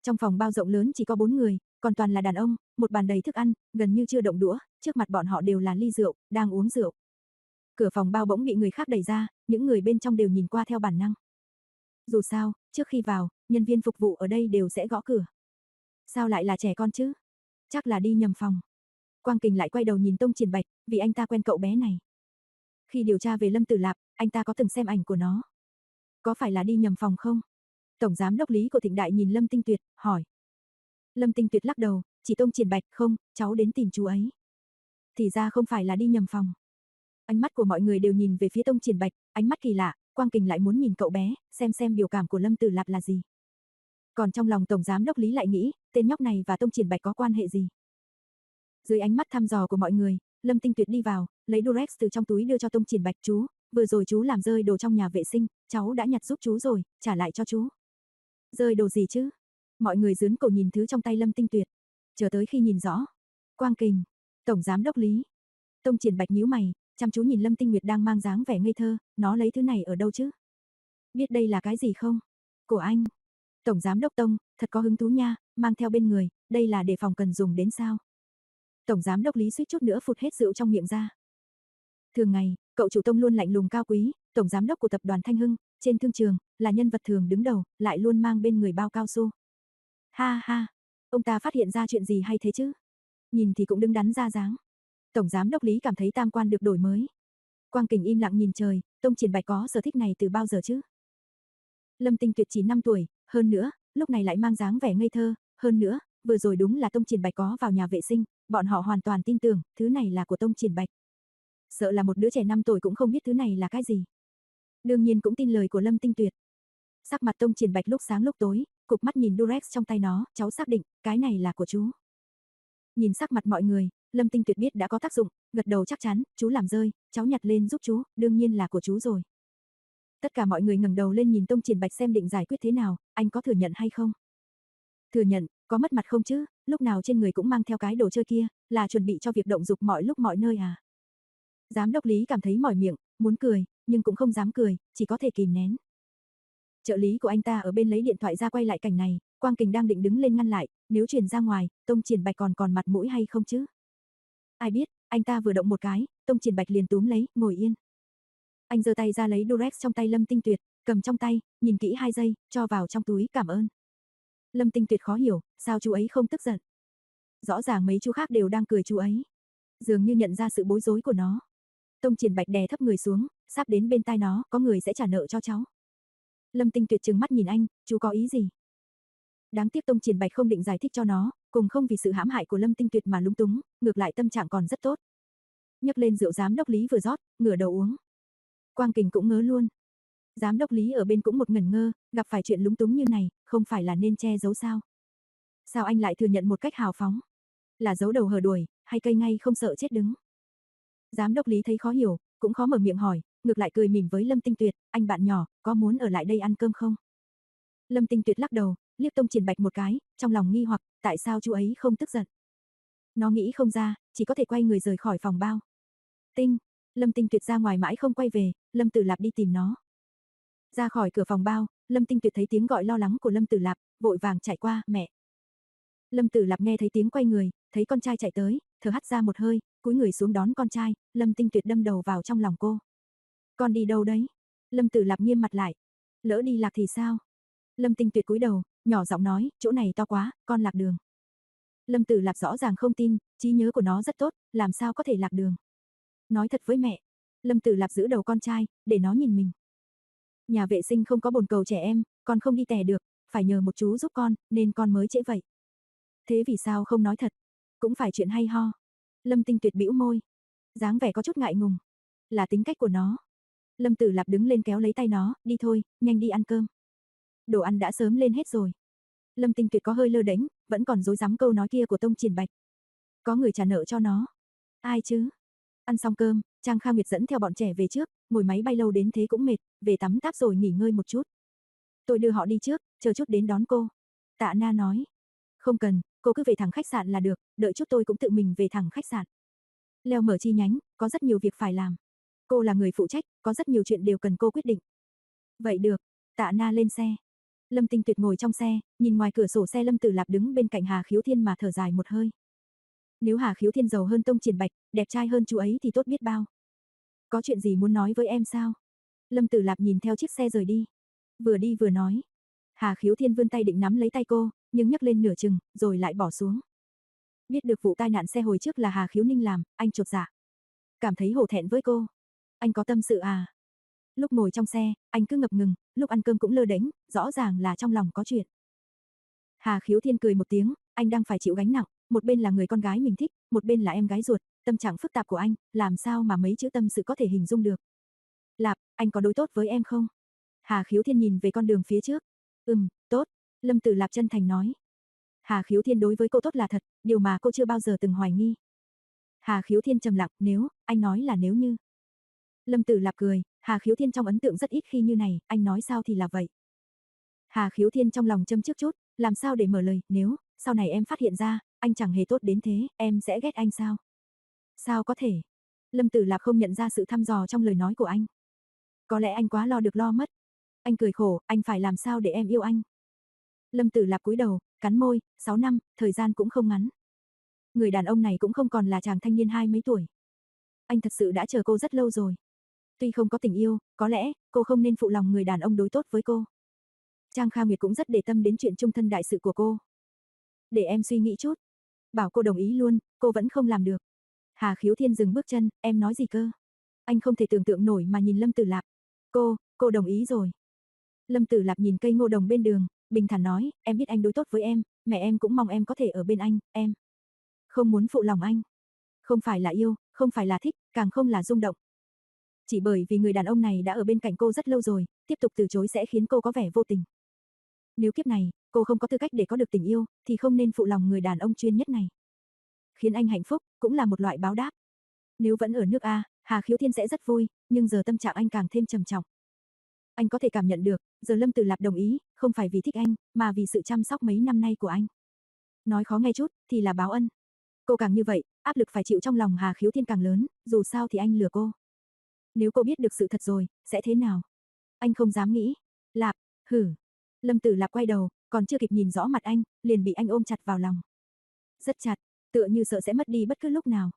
Trong phòng bao rộng lớn chỉ có bốn người, còn toàn là đàn ông, một bàn đầy thức ăn, gần như chưa động đũa, trước mặt bọn họ đều là ly rượu, đang uống rượu. Cửa phòng bao bỗng bị người khác đẩy ra, những người bên trong đều nhìn qua theo bản năng. Dù sao, trước khi vào, nhân viên phục vụ ở đây đều sẽ gõ cửa. Sao lại là trẻ con chứ? Chắc là đi nhầm phòng. Quang Kình lại quay đầu nhìn Tông Triển Bạch, vì anh ta quen cậu bé này. Khi điều tra về Lâm Tử Lạp, anh ta có từng xem ảnh của nó. Có phải là đi nhầm phòng không? Tổng giám đốc lý của Thịnh Đại nhìn Lâm Tinh Tuyệt, hỏi. Lâm Tinh Tuyệt lắc đầu, chỉ Tông Triển Bạch, không, cháu đến tìm chú ấy. Thì ra không phải là đi nhầm phòng. Ánh mắt của mọi người đều nhìn về phía Tông Triển Bạch, ánh mắt kỳ lạ, Quang Kình lại muốn nhìn cậu bé, xem xem biểu cảm của Lâm Tử Lạp là gì. Còn trong lòng Tổng Giám Đốc Lý lại nghĩ, tên nhóc này và Tông Triển Bạch có quan hệ gì? Dưới ánh mắt thăm dò của mọi người, Lâm Tinh Tuyệt đi vào, lấy Durex từ trong túi đưa cho Tông Triển Bạch chú, vừa rồi chú làm rơi đồ trong nhà vệ sinh, cháu đã nhặt giúp chú rồi, trả lại cho chú. Rơi đồ gì chứ? Mọi người dướn cổ nhìn thứ trong tay Lâm Tinh Tuyệt. Chờ tới khi nhìn rõ. Quang Kình, Tổng Giám Đốc Lý. Tông Triển Bạch nhíu mày, chăm chú nhìn Lâm Tinh Nguyệt đang mang dáng vẻ ngây thơ, nó lấy thứ này ở đâu chứ? Biết đây là cái gì không? Của anh. Tổng Giám Đốc Tông, thật có hứng thú nha, mang theo bên người, đây là để phòng cần dùng đến sao? Tổng Giám Đốc Lý suýt chút nữa phụt hết rượu trong miệng ra. Thường ngày, cậu chủ tông luôn lạnh lùng cao quý, tổng giám đốc của tập đoàn Thanh Hưng, trên thương trường, là nhân vật thường đứng đầu, lại luôn mang bên người bao cao su. Ha ha, ông ta phát hiện ra chuyện gì hay thế chứ? Nhìn thì cũng đứng đắn ra dáng. Tổng giám đốc Lý cảm thấy tam quan được đổi mới. Quang Kình im lặng nhìn trời, Tông Triển Bạch có sở thích này từ bao giờ chứ? Lâm Tinh Tuyệt chỉ 5 tuổi, hơn nữa, lúc này lại mang dáng vẻ ngây thơ, hơn nữa, vừa rồi đúng là Tông Triển Bạch có vào nhà vệ sinh, bọn họ hoàn toàn tin tưởng, thứ này là của Tông Triển Bạch. Sợ là một đứa trẻ 5 tuổi cũng không biết thứ này là cái gì. Đương nhiên cũng tin lời của Lâm Tinh Tuyệt. Sắc mặt Tông Triển Bạch lúc sáng lúc tối, cục mắt nhìn Durex trong tay nó, cháu xác định, cái này là của chú. Nhìn sắc mặt mọi người, Lâm Tinh Tuyệt biết đã có tác dụng, gật đầu chắc chắn, chú làm rơi, cháu nhặt lên giúp chú, đương nhiên là của chú rồi. Tất cả mọi người ngẩng đầu lên nhìn Tông Triển Bạch xem định giải quyết thế nào, anh có thừa nhận hay không? Thừa nhận, có mất mặt không chứ, lúc nào trên người cũng mang theo cái đồ chơi kia, là chuẩn bị cho việc động dục mọi lúc mọi nơi à? Giám đốc Lý cảm thấy mỏi miệng, muốn cười, nhưng cũng không dám cười, chỉ có thể kìm nén. Trợ lý của anh ta ở bên lấy điện thoại ra quay lại cảnh này, Quang Kình đang định đứng lên ngăn lại, nếu truyền ra ngoài, Tông Triển Bạch còn còn mặt mũi hay không chứ? Ai biết, anh ta vừa động một cái, Tông Triển Bạch liền túm lấy, ngồi yên. Anh giơ tay ra lấy Durex trong tay Lâm Tinh Tuyệt, cầm trong tay, nhìn kỹ hai giây, cho vào trong túi, cảm ơn. Lâm Tinh Tuyệt khó hiểu, sao chú ấy không tức giận? Rõ ràng mấy chú khác đều đang cười chú ấy. Dường như nhận ra sự bối rối của nó. Tông Triển Bạch đè thấp người xuống, sắp đến bên tai nó, có người sẽ trả nợ cho cháu. Lâm Tinh Tuyệt trừng mắt nhìn anh, chú có ý gì? Đáng tiếc Tông Triển Bạch không định giải thích cho nó, cùng không vì sự hãm hại của Lâm Tinh Tuyệt mà lúng túng, ngược lại tâm trạng còn rất tốt. Nhấc lên rượu giám đốc Lý vừa rót, ngửa đầu uống. Quang Kình cũng ngớ luôn. Giám đốc Lý ở bên cũng một ngẩn ngơ, gặp phải chuyện lúng túng như này, không phải là nên che giấu sao? Sao anh lại thừa nhận một cách hào phóng? Là giấu đầu hở đuổi, hay cây ngay không sợ chết đứng? Giám đốc Lý thấy khó hiểu, cũng khó mở miệng hỏi, ngược lại cười mỉm với Lâm Tinh Tuyệt, anh bạn nhỏ, có muốn ở lại đây ăn cơm không? Lâm Tinh Tuyệt lắc đầu, liếc Tông Triển Bạch một cái, trong lòng nghi hoặc, tại sao chú ấy không tức giận? Nó nghĩ không ra, chỉ có thể quay người rời khỏi phòng bao. Tinh, Lâm Tinh Tuyệt ra ngoài mãi không quay về, Lâm Tử Lạp đi tìm nó. Ra khỏi cửa phòng bao, Lâm Tinh Tuyệt thấy tiếng gọi lo lắng của Lâm Tử Lạp, vội vàng chạy qua, mẹ. Lâm Tử Lạp nghe thấy tiếng quay người, thấy con trai chạy tới, thở hắt ra một hơi, cúi người xuống đón con trai, Lâm Tinh Tuyệt đâm đầu vào trong lòng cô. Con đi đâu đấy? Lâm Tử Lạp nghiêm mặt lại. Lỡ đi lạc thì sao? Lâm Tinh Tuyệt cúi đầu, nhỏ giọng nói, chỗ này to quá, con lạc đường. Lâm Tử Lạp rõ ràng không tin, trí nhớ của nó rất tốt, làm sao có thể lạc đường. Nói thật với mẹ. Lâm Tử Lạp giữ đầu con trai, để nó nhìn mình. Nhà vệ sinh không có bồn cầu trẻ em, con không đi tè được, phải nhờ một chú giúp con, nên con mới trễ vậy. Thế vì sao không nói thật? Cũng phải chuyện hay ho. Lâm Tinh Tuyệt bĩu môi, dáng vẻ có chút ngại ngùng, là tính cách của nó. Lâm Tử Lạp đứng lên kéo lấy tay nó, đi thôi, nhanh đi ăn cơm. Đồ ăn đã sớm lên hết rồi. Lâm Tinh Tuyệt có hơi lơ đánh, vẫn còn dối dám câu nói kia của Tông Triển Bạch. Có người trả nợ cho nó. Ai chứ? Ăn xong cơm, Trang Kha Nguyệt dẫn theo bọn trẻ về trước, ngồi máy bay lâu đến thế cũng mệt, về tắm táp rồi nghỉ ngơi một chút. Tôi đưa họ đi trước, chờ chút đến đón cô. Tạ Na nói. Không cần, cô cứ về thẳng khách sạn là được, đợi chút tôi cũng tự mình về thẳng khách sạn. Leo mở chi nhánh, có rất nhiều việc phải làm. Cô là người phụ trách, có rất nhiều chuyện đều cần cô quyết định. Vậy được, tạ na lên xe. Lâm Tinh Tuyệt ngồi trong xe, nhìn ngoài cửa sổ xe Lâm Tử Lạp đứng bên cạnh Hà Khiếu Thiên mà thở dài một hơi. Nếu Hà Khiếu Thiên giàu hơn Tông Triển Bạch, đẹp trai hơn chú ấy thì tốt biết bao. Có chuyện gì muốn nói với em sao? Lâm Tử Lạp nhìn theo chiếc xe rời đi. Vừa đi vừa nói. Hà Khiếu Thiên vươn tay định nắm lấy tay cô, nhưng nhấc lên nửa chừng, rồi lại bỏ xuống. Biết được vụ tai nạn xe hồi trước là Hà Khiếu Ninh làm, anh chột dạ. Cảm thấy hổ thẹn với cô. Anh có tâm sự à? Lúc ngồi trong xe, anh cứ ngập ngừng, lúc ăn cơm cũng lơ đánh, rõ ràng là trong lòng có chuyện. Hà Khiếu Thiên cười một tiếng, anh đang phải chịu gánh nặng, một bên là người con gái mình thích, một bên là em gái ruột, tâm trạng phức tạp của anh, làm sao mà mấy chữ tâm sự có thể hình dung được. Lạp, anh có đối tốt với em không? Hà Khiếu Thiên nhìn về con đường phía trước. Ừm, tốt. Lâm Tử Lạp chân thành nói. Hà Khiếu Thiên đối với cô tốt là thật, điều mà cô chưa bao giờ từng hoài nghi. Hà Khiếu Thiên trầm lặng, nếu, anh nói là nếu như. Lâm Tử Lạp cười, Hà Khiếu Thiên trong ấn tượng rất ít khi như này, anh nói sao thì là vậy. Hà Khiếu Thiên trong lòng châm trước chút, làm sao để mở lời, nếu, sau này em phát hiện ra, anh chẳng hề tốt đến thế, em sẽ ghét anh sao? Sao có thể? Lâm Tử Lạp không nhận ra sự thăm dò trong lời nói của anh. Có lẽ anh quá lo được lo mất. Anh cười khổ, anh phải làm sao để em yêu anh? Lâm Tử Lạp cúi đầu, cắn môi, 6 năm, thời gian cũng không ngắn. Người đàn ông này cũng không còn là chàng thanh niên hai mấy tuổi. Anh thật sự đã chờ cô rất lâu rồi. Tuy không có tình yêu, có lẽ, cô không nên phụ lòng người đàn ông đối tốt với cô. Trang Kha Nguyệt cũng rất để tâm đến chuyện trung thân đại sự của cô. Để em suy nghĩ chút. Bảo cô đồng ý luôn, cô vẫn không làm được. Hà Khiếu Thiên dừng bước chân, em nói gì cơ? Anh không thể tưởng tượng nổi mà nhìn Lâm Tử Lạp. Cô, cô đồng ý rồi. Lâm Tử Lạp nhìn cây ngô đồng bên đường, bình thản nói, em biết anh đối tốt với em, mẹ em cũng mong em có thể ở bên anh, em. Không muốn phụ lòng anh. Không phải là yêu, không phải là thích, càng không là rung động. Chỉ bởi vì người đàn ông này đã ở bên cạnh cô rất lâu rồi, tiếp tục từ chối sẽ khiến cô có vẻ vô tình. Nếu kiếp này, cô không có tư cách để có được tình yêu, thì không nên phụ lòng người đàn ông chuyên nhất này. Khiến anh hạnh phúc, cũng là một loại báo đáp. Nếu vẫn ở nước A, Hà Khiếu Thiên sẽ rất vui, nhưng giờ tâm trạng anh càng thêm trầm trọng. Anh có thể cảm nhận được, giờ Lâm Tử Lạp đồng ý, không phải vì thích anh, mà vì sự chăm sóc mấy năm nay của anh. Nói khó nghe chút, thì là báo ân. Cô càng như vậy, áp lực phải chịu trong lòng Hà Khiếu Thiên càng lớn, dù sao thì anh lừa cô. Nếu cô biết được sự thật rồi, sẽ thế nào? Anh không dám nghĩ. Lạp, hử. Lâm Tử Lạp quay đầu, còn chưa kịp nhìn rõ mặt anh, liền bị anh ôm chặt vào lòng. Rất chặt, tựa như sợ sẽ mất đi bất cứ lúc nào.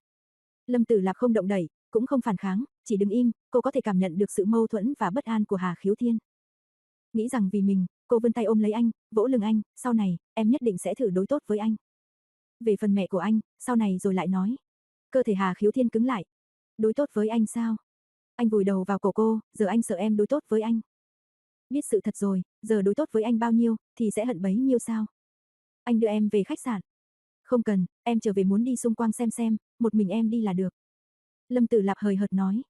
Lâm Tử Lạp không động đẩy, cũng không phản kháng, chỉ đứng im, cô có thể cảm nhận được sự mâu thuẫn và bất an của Hà Khiếu Thiên. Nghĩ rằng vì mình, cô vươn tay ôm lấy anh, vỗ lưng anh, sau này, em nhất định sẽ thử đối tốt với anh. Về phần mẹ của anh, sau này rồi lại nói. Cơ thể Hà Khiếu Thiên cứng lại. Đối tốt với anh sao? Anh vùi đầu vào cổ cô, giờ anh sợ em đối tốt với anh. Biết sự thật rồi, giờ đối tốt với anh bao nhiêu, thì sẽ hận bấy nhiêu sao? Anh đưa em về khách sạn. Không cần, em trở về muốn đi xung quanh xem xem, một mình em đi là được. Lâm Tử Lạp hời hợt nói.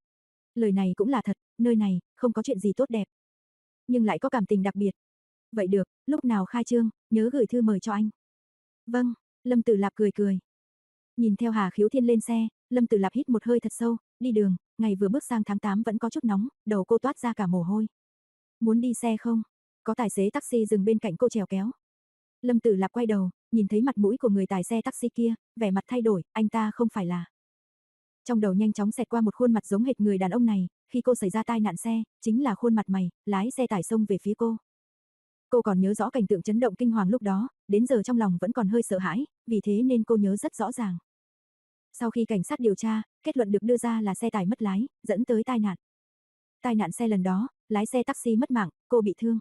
Lời này cũng là thật, nơi này, không có chuyện gì tốt đẹp. Nhưng lại có cảm tình đặc biệt. Vậy được, lúc nào khai trương, nhớ gửi thư mời cho anh. Vâng, Lâm Tử Lạp cười cười. Nhìn theo Hà Khiếu Thiên lên xe, Lâm Tử Lạp hít một hơi thật sâu, đi đường, ngày vừa bước sang tháng 8 vẫn có chút nóng, đầu cô toát ra cả mồ hôi. Muốn đi xe không? Có tài xế taxi dừng bên cạnh cô trèo kéo. Lâm Tử Lạp quay đầu, nhìn thấy mặt mũi của người tài xe taxi kia, vẻ mặt thay đổi, anh ta không phải là. Trong đầu nhanh chóng xẹt qua một khuôn mặt giống hệt người đàn ông này, khi cô xảy ra tai nạn xe, chính là khuôn mặt mày, lái xe tải xông về phía cô. Cô còn nhớ rõ cảnh tượng chấn động kinh hoàng lúc đó, đến giờ trong lòng vẫn còn hơi sợ hãi, vì thế nên cô nhớ rất rõ ràng. Sau khi cảnh sát điều tra, kết luận được đưa ra là xe tải mất lái, dẫn tới tai nạn. Tai nạn xe lần đó, lái xe taxi mất mạng, cô bị thương.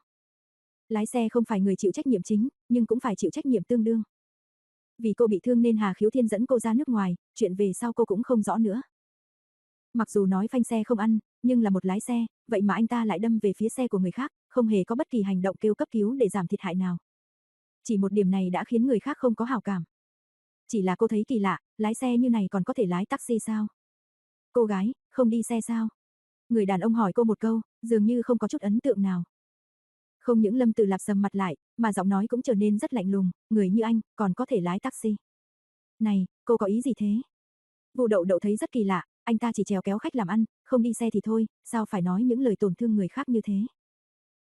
Lái xe không phải người chịu trách nhiệm chính, nhưng cũng phải chịu trách nhiệm tương đương. Vì cô bị thương nên Hà Khiếu Thiên dẫn cô ra nước ngoài, chuyện về sau cô cũng không rõ nữa. Mặc dù nói phanh xe không ăn, nhưng là một lái xe, vậy mà anh ta lại đâm về phía xe của người khác, không hề có bất kỳ hành động kêu cấp cứu để giảm thiệt hại nào. Chỉ một điểm này đã khiến người khác không có hảo cảm. Chỉ là cô thấy kỳ lạ, lái xe như này còn có thể lái taxi sao? Cô gái, không đi xe sao? Người đàn ông hỏi cô một câu, dường như không có chút ấn tượng nào. Không những Lâm Tử Lạp sầm mặt lại, mà giọng nói cũng trở nên rất lạnh lùng, người như anh, còn có thể lái taxi. Này, cô có ý gì thế? Vụ đậu đậu thấy rất kỳ lạ, anh ta chỉ trèo kéo khách làm ăn, không đi xe thì thôi, sao phải nói những lời tổn thương người khác như thế?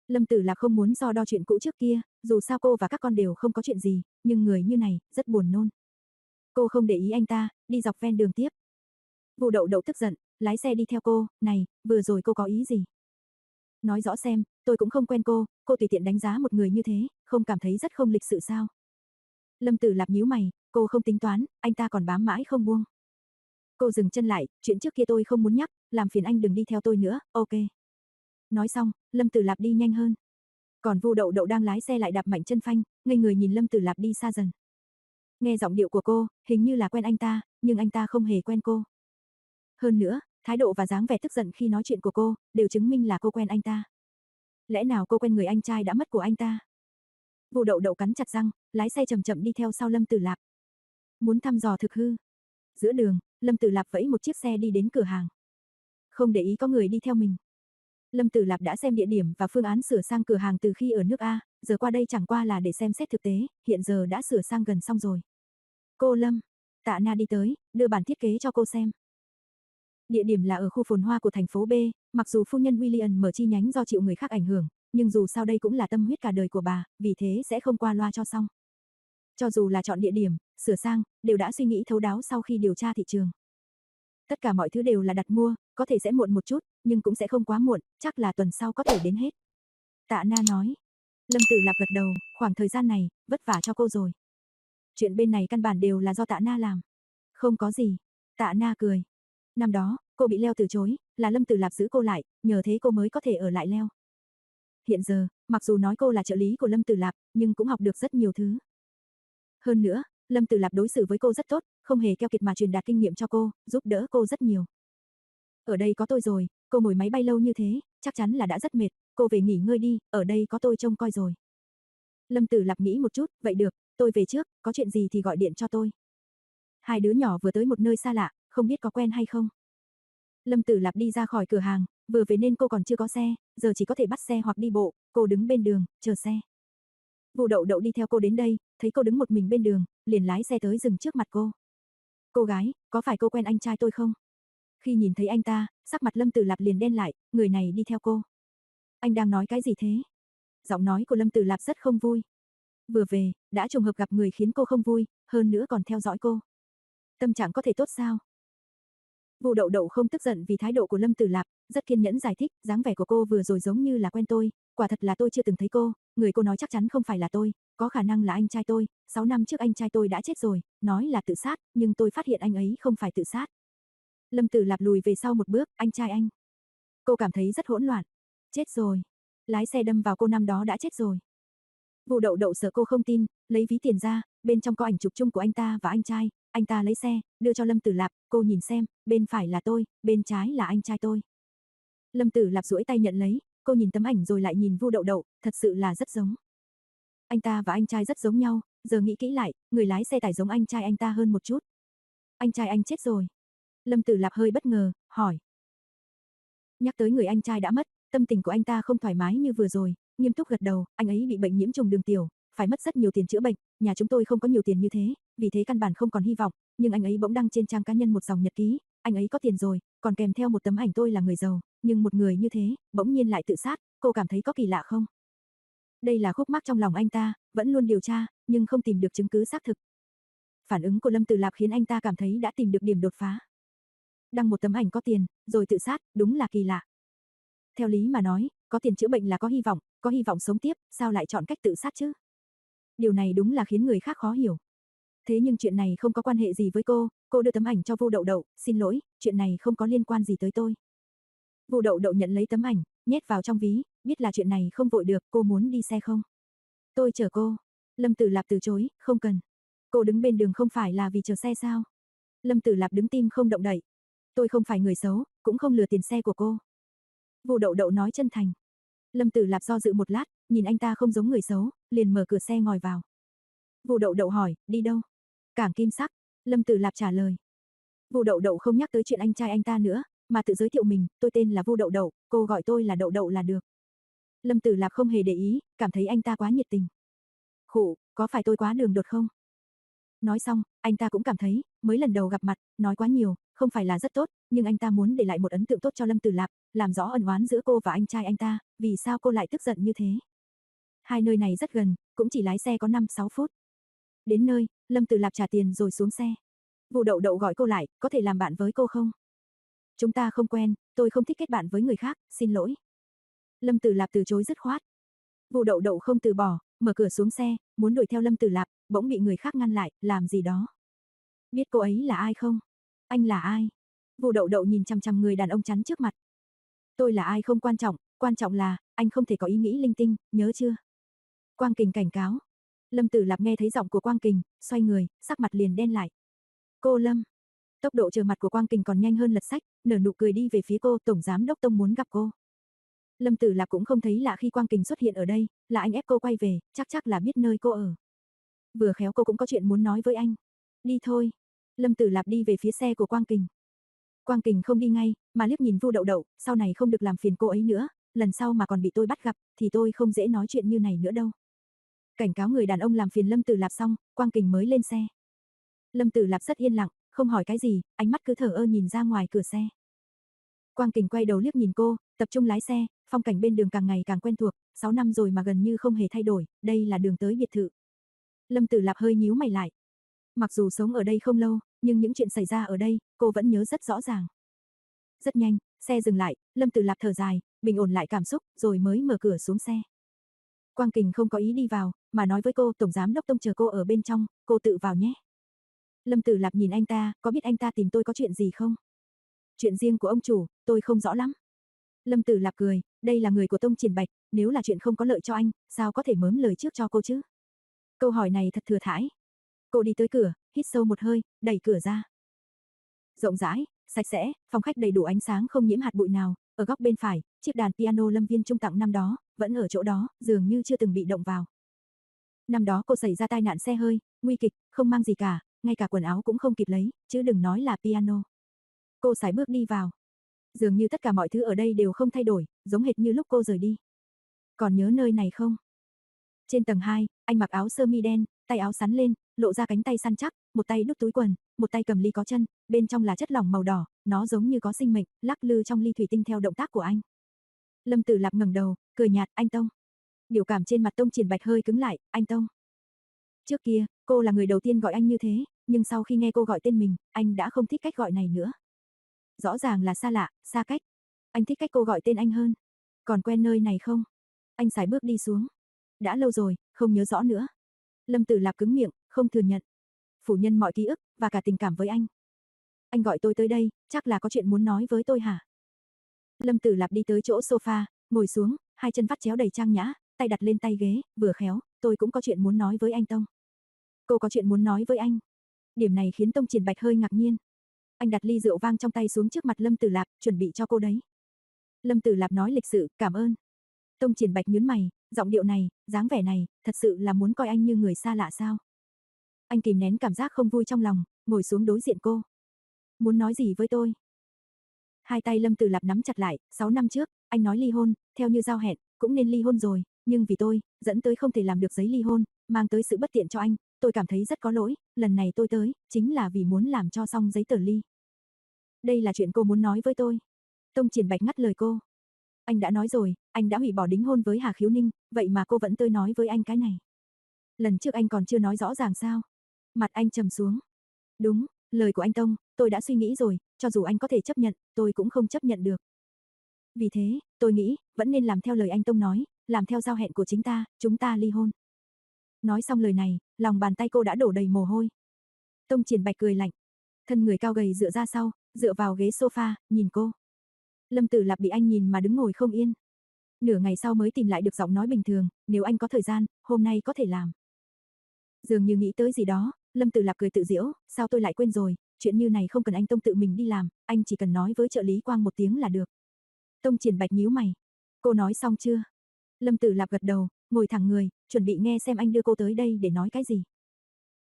Lâm Tử Lạc không muốn so đo chuyện cũ trước kia, dù sao cô và các con đều không có chuyện gì, nhưng người như này, rất buồn nôn. Cô không để ý anh ta, đi dọc ven đường tiếp. Vụ đậu đậu tức giận, lái xe đi theo cô, này, vừa rồi cô có ý gì? Nói rõ xem, tôi cũng không quen cô, cô tùy tiện đánh giá một người như thế, không cảm thấy rất không lịch sự sao? Lâm Tử Lạp nhíu mày, cô không tính toán, anh ta còn bám mãi không buông. Cô dừng chân lại, chuyện trước kia tôi không muốn nhắc, làm phiền anh đừng đi theo tôi nữa, ok. Nói xong, Lâm Tử Lạp đi nhanh hơn. Còn Vu Đậu Đậu đang lái xe lại đạp mạnh chân phanh, ngây người nhìn Lâm Tử Lạp đi xa dần. Nghe giọng điệu của cô, hình như là quen anh ta, nhưng anh ta không hề quen cô. Hơn nữa, thái độ và dáng vẻ tức giận khi nói chuyện của cô, đều chứng minh là cô quen anh ta. Lẽ nào cô quen người anh trai đã mất của anh ta? Vụ Đậu Đậu cắn chặt răng, lái xe chậm chậm đi theo sau Lâm Tử Lạp. Muốn thăm dò thực hư. Giữa đường, Lâm Tử Lạp vẫy một chiếc xe đi đến cửa hàng. Không để ý có người đi theo mình. Lâm Tử Lạp đã xem địa điểm và phương án sửa sang cửa hàng từ khi ở nước A, giờ qua đây chẳng qua là để xem xét thực tế, hiện giờ đã sửa sang gần xong rồi. Cô Lâm, Tạ Na đi tới, đưa bản thiết kế cho cô xem. Địa điểm là ở khu phồn hoa của thành phố B, mặc dù phu nhân William mở chi nhánh do chịu người khác ảnh hưởng, nhưng dù sao đây cũng là tâm huyết cả đời của bà, vì thế sẽ không qua loa cho xong. Cho dù là chọn địa điểm, sửa sang, đều đã suy nghĩ thấu đáo sau khi điều tra thị trường. Tất cả mọi thứ đều là đặt mua, có thể sẽ muộn một chút, nhưng cũng sẽ không quá muộn, chắc là tuần sau có thể đến hết. Tạ Na nói. Lâm Tử Lạp gật đầu, khoảng thời gian này, vất vả cho cô rồi. Chuyện bên này căn bản đều là do Tạ Na làm. Không có gì. Tạ Na cười. Năm đó, cô bị Leo từ chối, là Lâm Tử Lạp giữ cô lại, nhờ thế cô mới có thể ở lại Leo. Hiện giờ, mặc dù nói cô là trợ lý của Lâm Tử Lạp, nhưng cũng học được rất nhiều thứ. Hơn nữa, Lâm Tử Lạp đối xử với cô rất tốt, không hề keo kiệt mà truyền đạt kinh nghiệm cho cô, giúp đỡ cô rất nhiều. Ở đây có tôi rồi, cô ngồi máy bay lâu như thế, chắc chắn là đã rất mệt, cô về nghỉ ngơi đi, ở đây có tôi trông coi rồi. Lâm Tử Lạp nghĩ một chút, vậy được, tôi về trước, có chuyện gì thì gọi điện cho tôi. Hai đứa nhỏ vừa tới một nơi xa lạ, không biết có quen hay không. Lâm Tử Lạp đi ra khỏi cửa hàng, vừa về nên cô còn chưa có xe, giờ chỉ có thể bắt xe hoặc đi bộ, cô đứng bên đường, chờ xe. Vụ Đậu Đậu đi theo cô đến đây, thấy cô đứng một mình bên đường, liền lái xe tới dừng trước mặt cô. Cô gái, có phải cô quen anh trai tôi không? Khi nhìn thấy anh ta, sắc mặt Lâm Tử Lạp liền đen lại, người này đi theo cô. Anh đang nói cái gì thế? Giọng nói của Lâm Tử Lạp rất không vui. Vừa về, đã trùng hợp gặp người khiến cô không vui, hơn nữa còn theo dõi cô. Tâm trạng có thể tốt sao? Vu Đậu Đậu không tức giận vì thái độ của Lâm Tử Lạp, rất kiên nhẫn giải thích, dáng vẻ của cô vừa rồi giống như là quen tôi, quả thật là tôi chưa từng thấy cô, người cô nói chắc chắn không phải là tôi, có khả năng là anh trai tôi, 6 năm trước anh trai tôi đã chết rồi, nói là tự sát, nhưng tôi phát hiện anh ấy không phải tự sát. Lâm Tử Lạp lùi về sau một bước, anh trai anh. Cô cảm thấy rất hỗn loạn. Chết rồi. Lái xe đâm vào cô năm đó đã chết rồi. Vụ đậu đậu sợ cô không tin, lấy ví tiền ra, bên trong có ảnh chụp chung của anh ta và anh trai, anh ta lấy xe, đưa cho Lâm Tử Lạp, cô nhìn xem, bên phải là tôi, bên trái là anh trai tôi. Lâm Tử Lạp duỗi tay nhận lấy, cô nhìn tấm ảnh rồi lại nhìn Vu Đậu Đậu, thật sự là rất giống. Anh ta và anh trai rất giống nhau, giờ nghĩ kỹ lại, người lái xe tải giống anh trai anh ta hơn một chút. Anh trai anh chết rồi. Lâm Tử Lạp hơi bất ngờ, hỏi. Nhắc tới người anh trai đã mất, tâm tình của anh ta không thoải mái như vừa rồi, nghiêm túc gật đầu, anh ấy bị bệnh nhiễm trùng đường tiểu, phải mất rất nhiều tiền chữa bệnh, nhà chúng tôi không có nhiều tiền như thế, vì thế căn bản không còn hy vọng, nhưng anh ấy bỗng đăng trên trang cá nhân một dòng nhật ký, anh ấy có tiền rồi, còn kèm theo một tấm ảnh tôi là người giàu, nhưng một người như thế, bỗng nhiên lại tự sát, cô cảm thấy có kỳ lạ không? Đây là khúc mắc trong lòng anh ta, vẫn luôn điều tra, nhưng không tìm được chứng cứ xác thực. Phản ứng của Lâm Tử Lạp khiến anh ta cảm thấy đã tìm được điểm đột phá. Đăng một tấm ảnh có tiền, rồi tự sát, đúng là kỳ lạ. Theo lý mà nói, có tiền chữa bệnh là có hy vọng, có hy vọng sống tiếp, sao lại chọn cách tự sát chứ? Điều này đúng là khiến người khác khó hiểu. Thế nhưng chuyện này không có quan hệ gì với cô, cô đưa tấm ảnh cho vô đậu đậu, xin lỗi, chuyện này không có liên quan gì tới tôi. Vô đậu đậu nhận lấy tấm ảnh, nhét vào trong ví, biết là chuyện này không vội được, cô muốn đi xe không? Tôi chở cô. Lâm Tử Lạp từ chối, không cần. Cô đứng bên đường không phải là vì chờ xe sao? Lâm Tử Lạp đứng tim không động đậy. Tôi không phải người xấu, cũng không lừa tiền xe của cô. Vô đậu đậu nói chân thành. Lâm Tử Lạp do dự một lát, nhìn anh ta không giống người xấu, liền mở cửa xe ngồi vào. Vô đậu đậu hỏi, đi đâu? Cảng Kim Sắc. Lâm Tử Lạp trả lời. Vô đậu đậu không nhắc tới chuyện anh trai anh ta nữa, mà tự giới thiệu mình, tôi tên là Vô đậu đậu, cô gọi tôi là đậu đậu là được. Lâm Tử Lạp không hề để ý, cảm thấy anh ta quá nhiệt tình. Khụ, có phải tôi quá đường đột không? Nói xong, anh ta cũng cảm thấy, mới lần đầu gặp mặt, nói quá nhiều, không phải là rất tốt, nhưng anh ta muốn để lại một ấn tượng tốt cho Lâm Tử Lạp, làm rõ ân oán giữa cô và anh trai anh ta, vì sao cô lại tức giận như thế. Hai nơi này rất gần, cũng chỉ lái xe có 5-6 phút. Đến nơi, Lâm Tử Lạp trả tiền rồi xuống xe. Vụ đậu đậu gọi cô lại, có thể làm bạn với cô không? Chúng ta không quen, tôi không thích kết bạn với người khác, xin lỗi. Lâm Tử Lạp từ chối dứt khoát. Vụ đậu đậu không từ bỏ, mở cửa xuống xe, muốn đuổi theo Lâm Tử Lạp, bỗng bị người khác ngăn lại, làm gì đó. Biết cô ấy là ai không? Anh là ai? Vụ đậu đậu nhìn chằm chằm người đàn ông chắn trước mặt. Tôi là ai không quan trọng, quan trọng là, anh không thể có ý nghĩ linh tinh, nhớ chưa? Quang Kình cảnh cáo. Lâm Tử Lạp nghe thấy giọng của Quang Kình, xoay người, sắc mặt liền đen lại. Cô Lâm. Tốc độ chờ mặt của Quang Kình còn nhanh hơn lật sách, nở nụ cười đi về phía cô, Tổng Giám Đốc Tông muốn gặp cô. Lâm Tử Lạp cũng không thấy lạ khi Quang Kình xuất hiện ở đây, là anh ép cô quay về, chắc chắc là biết nơi cô ở. Vừa khéo cô cũng có chuyện muốn nói với anh. Đi thôi. Lâm Tử Lạp đi về phía xe của Quang Kình. Quang Kình không đi ngay, mà liếc nhìn Vu Đậu Đậu, sau này không được làm phiền cô ấy nữa, lần sau mà còn bị tôi bắt gặp, thì tôi không dễ nói chuyện như này nữa đâu. Cảnh cáo người đàn ông làm phiền Lâm Tử Lạp xong, Quang Kình mới lên xe. Lâm Tử Lạp rất yên lặng, không hỏi cái gì, ánh mắt cứ thở ơ nhìn ra ngoài cửa xe. Quang Kình quay đầu liếc nhìn cô, tập trung lái xe, phong cảnh bên đường càng ngày càng quen thuộc, 6 năm rồi mà gần như không hề thay đổi, đây là đường tới biệt thự. Lâm Tử Lạp hơi nhíu mày lại. Mặc dù sống ở đây không lâu, nhưng những chuyện xảy ra ở đây, cô vẫn nhớ rất rõ ràng. Rất nhanh, xe dừng lại, Lâm Tử Lạp thở dài, bình ổn lại cảm xúc, rồi mới mở cửa xuống xe. Quang Kình không có ý đi vào, mà nói với cô, Tổng Giám Đốc Tông chờ cô ở bên trong, cô tự vào nhé. Lâm Tử Lạp nhìn anh ta, có biết anh ta tìm tôi có chuyện gì không? Chuyện riêng của ông chủ, tôi không rõ lắm. Lâm Tử Lạp cười, đây là người của Tông Triển Bạch, nếu là chuyện không có lợi cho anh, sao có thể mớm lời trước cho cô chứ? Câu hỏi này thật thừa thãi. Cô đi tới cửa, hít sâu một hơi, đẩy cửa ra. Rộng rãi, sạch sẽ, phòng khách đầy đủ ánh sáng không nhiễm hạt bụi nào, ở góc bên phải, chiếc đàn piano Lâm Viên trung tặng năm đó, vẫn ở chỗ đó, dường như chưa từng bị động vào. Năm đó cô xảy ra tai nạn xe hơi, nguy kịch, không mang gì cả, ngay cả quần áo cũng không kịp lấy, chứ đừng nói là piano. Cô sải bước đi vào. Dường như tất cả mọi thứ ở đây đều không thay đổi, giống hệt như lúc cô rời đi. Còn nhớ nơi này không? Trên tầng 2, anh mặc áo sơ mi đen, tay áo sắn lên, lộ ra cánh tay săn chắc, một tay đút túi quần, một tay cầm ly có chân, bên trong là chất lỏng màu đỏ, nó giống như có sinh mệnh, lắc lư trong ly thủy tinh theo động tác của anh. Lâm Tử Lạp ngẩng đầu, cười nhạt, "Anh Tông." Biểu cảm trên mặt Tông Triển Bạch hơi cứng lại, "Anh Tông." Trước kia, cô là người đầu tiên gọi anh như thế, nhưng sau khi nghe cô gọi tên mình, anh đã không thích cách gọi này nữa. Rõ ràng là xa lạ, xa cách. Anh thích cách cô gọi tên anh hơn. Còn quen nơi này không? Anh sải bước đi xuống. Đã lâu rồi, không nhớ rõ nữa. Lâm Tử Lạp cứng miệng, không thừa nhận. Phủ nhân mọi ký ức, và cả tình cảm với anh. Anh gọi tôi tới đây, chắc là có chuyện muốn nói với tôi hả? Lâm Tử Lạp đi tới chỗ sofa, ngồi xuống, hai chân vắt chéo đầy trang nhã, tay đặt lên tay ghế, vừa khéo, tôi cũng có chuyện muốn nói với anh Tông. Cô có chuyện muốn nói với anh. Điểm này khiến Tông Triển Bạch hơi ngạc nhiên. Anh đặt ly rượu vang trong tay xuống trước mặt Lâm Tử Lạp, chuẩn bị cho cô đấy. Lâm Tử Lạp nói lịch sự, cảm ơn. Tông Triển Bạch nhướng mày, giọng điệu này, dáng vẻ này, thật sự là muốn coi anh như người xa lạ sao? Anh kìm nén cảm giác không vui trong lòng, ngồi xuống đối diện cô. Muốn nói gì với tôi? Hai tay Lâm Tử Lạp nắm chặt lại, 6 năm trước, anh nói ly hôn, theo như giao hẹn, cũng nên ly hôn rồi, nhưng vì tôi, dẫn tới không thể làm được giấy ly hôn, mang tới sự bất tiện cho anh, tôi cảm thấy rất có lỗi, lần này tôi tới, chính là vì muốn làm cho xong giấy tờ ly. Đây là chuyện cô muốn nói với tôi. Tông Triển Bạch ngắt lời cô. Anh đã nói rồi, anh đã hủy bỏ đính hôn với Hà Khiếu Ninh, vậy mà cô vẫn tới nói với anh cái này. Lần trước anh còn chưa nói rõ ràng sao? Mặt anh trầm xuống. Đúng, lời của anh Tông, tôi đã suy nghĩ rồi, cho dù anh có thể chấp nhận, tôi cũng không chấp nhận được. Vì thế, tôi nghĩ, vẫn nên làm theo lời anh Tông nói, làm theo giao hẹn của chính ta, chúng ta ly hôn. Nói xong lời này, lòng bàn tay cô đã đổ đầy mồ hôi. Tông Triển Bạch cười lạnh. Thân người cao gầy dựa ra sau, dựa vào ghế sofa, nhìn cô. Lâm Tử Lạp bị anh nhìn mà đứng ngồi không yên. Nửa ngày sau mới tìm lại được giọng nói bình thường, nếu anh có thời gian, hôm nay có thể làm. Dường như nghĩ tới gì đó, Lâm Tử Lạp cười tự giễu, sao tôi lại quên rồi, chuyện như này không cần anh Tông tự mình đi làm, anh chỉ cần nói với trợ lý Quang một tiếng là được. Tông Triển Bạch nhíu mày. Cô nói xong chưa? Lâm Tử Lạp gật đầu, ngồi thẳng người, chuẩn bị nghe xem anh đưa cô tới đây để nói cái gì.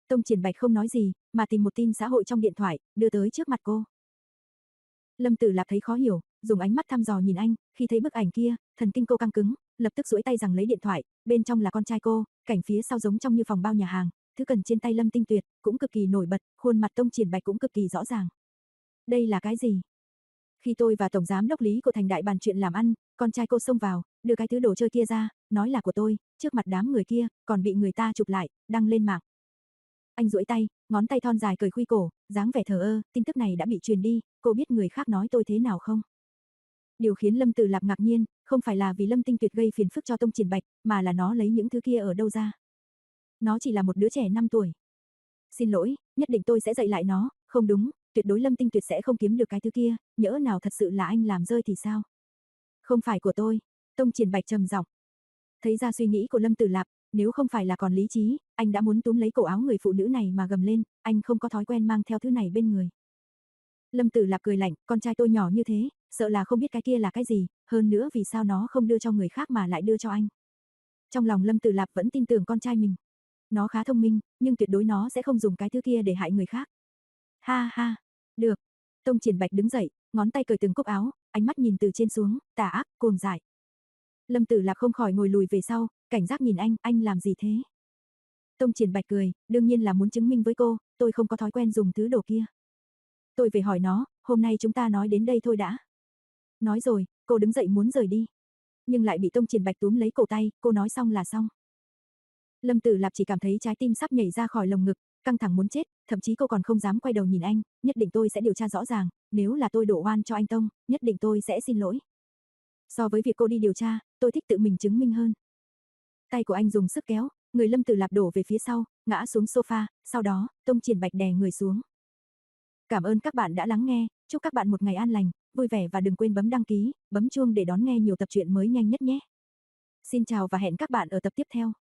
Tông Triển Bạch không nói gì, mà tìm một tin xã hội trong điện thoại, đưa tới trước mặt cô. Lâm Tử Lạp thấy khó hiểu, dùng ánh mắt thăm dò nhìn anh, khi thấy bức ảnh kia, thần kinh cô căng cứng, lập tức duỗi tay rằng lấy điện thoại, bên trong là con trai cô, cảnh phía sau giống trong như phòng bao nhà hàng, thứ cần trên tay Lâm Tinh Tuyệt, cũng cực kỳ nổi bật, khuôn mặt Tông Triển Bạch cũng cực kỳ rõ ràng. Đây là cái gì? Khi tôi và Tổng Giám Đốc Lý của Thành Đại bàn chuyện làm ăn, con trai cô xông vào, đưa cái thứ đồ chơi kia ra, nói là của tôi, trước mặt đám người kia, còn bị người ta chụp lại, đăng lên mạng. Anh duỗi tay, ngón tay thon dài cười khuy cổ, dáng vẻ thờ ơ, tin tức này đã bị truyền đi, cô biết người khác nói tôi thế nào không? Điều khiến Lâm Tử Lạp ngạc nhiên, không phải là vì Lâm Tinh Tuyệt gây phiền phức cho Tông Triển Bạch, mà là nó lấy những thứ kia ở đâu ra. Nó chỉ là một đứa trẻ 5 tuổi. Xin lỗi, nhất định tôi sẽ dạy lại nó, không đúng, tuyệt đối Lâm Tinh Tuyệt sẽ không kiếm được cái thứ kia, nhỡ nào thật sự là anh làm rơi thì sao? Không phải của tôi, Tông Triển Bạch trầm giọng. Thấy ra suy nghĩ của Lâm Tử Lạp, nếu không phải là còn lý trí, anh đã muốn túm lấy cổ áo người phụ nữ này mà gầm lên, anh không có thói quen mang theo thứ này bên người. Lâm Tử Lạp cười lạnh, con trai tôi nhỏ như thế, sợ là không biết cái kia là cái gì, hơn nữa vì sao nó không đưa cho người khác mà lại đưa cho anh. Trong lòng Lâm Tử Lạp vẫn tin tưởng con trai mình. Nó khá thông minh, nhưng tuyệt đối nó sẽ không dùng cái thứ kia để hại người khác. Ha ha, được. Tông Triển Bạch đứng dậy, ngón tay cởi từng cúc áo, ánh mắt nhìn từ trên xuống, tà ác, cuồng dại. Lâm Tử Lạc không khỏi ngồi lùi về sau, cảnh giác nhìn anh, anh làm gì thế? Tông Triển Bạch cười, đương nhiên là muốn chứng minh với cô, tôi không có thói quen dùng thứ đồ kia. Tôi về hỏi nó, hôm nay chúng ta nói đến đây thôi đã. Nói rồi, cô đứng dậy muốn rời đi. Nhưng lại bị Tông Triển Bạch túm lấy cổ tay, cô nói xong là xong. Lâm Tử Lạp chỉ cảm thấy trái tim sắp nhảy ra khỏi lồng ngực, căng thẳng muốn chết, thậm chí cô còn không dám quay đầu nhìn anh, nhất định tôi sẽ điều tra rõ ràng, nếu là tôi đổ oan cho anh Tông, nhất định tôi sẽ xin lỗi. So với việc cô đi điều tra, tôi thích tự mình chứng minh hơn. Tay của anh dùng sức kéo, người Lâm Tử Lạp đổ về phía sau, ngã xuống sofa, sau đó, Tông Triển Bạch đè người xuống. Cảm ơn các bạn đã lắng nghe, chúc các bạn một ngày an lành, vui vẻ và đừng quên bấm đăng ký, bấm chuông để đón nghe nhiều tập truyện mới nhanh nhất nhé. Xin chào và hẹn các bạn ở tập tiếp theo.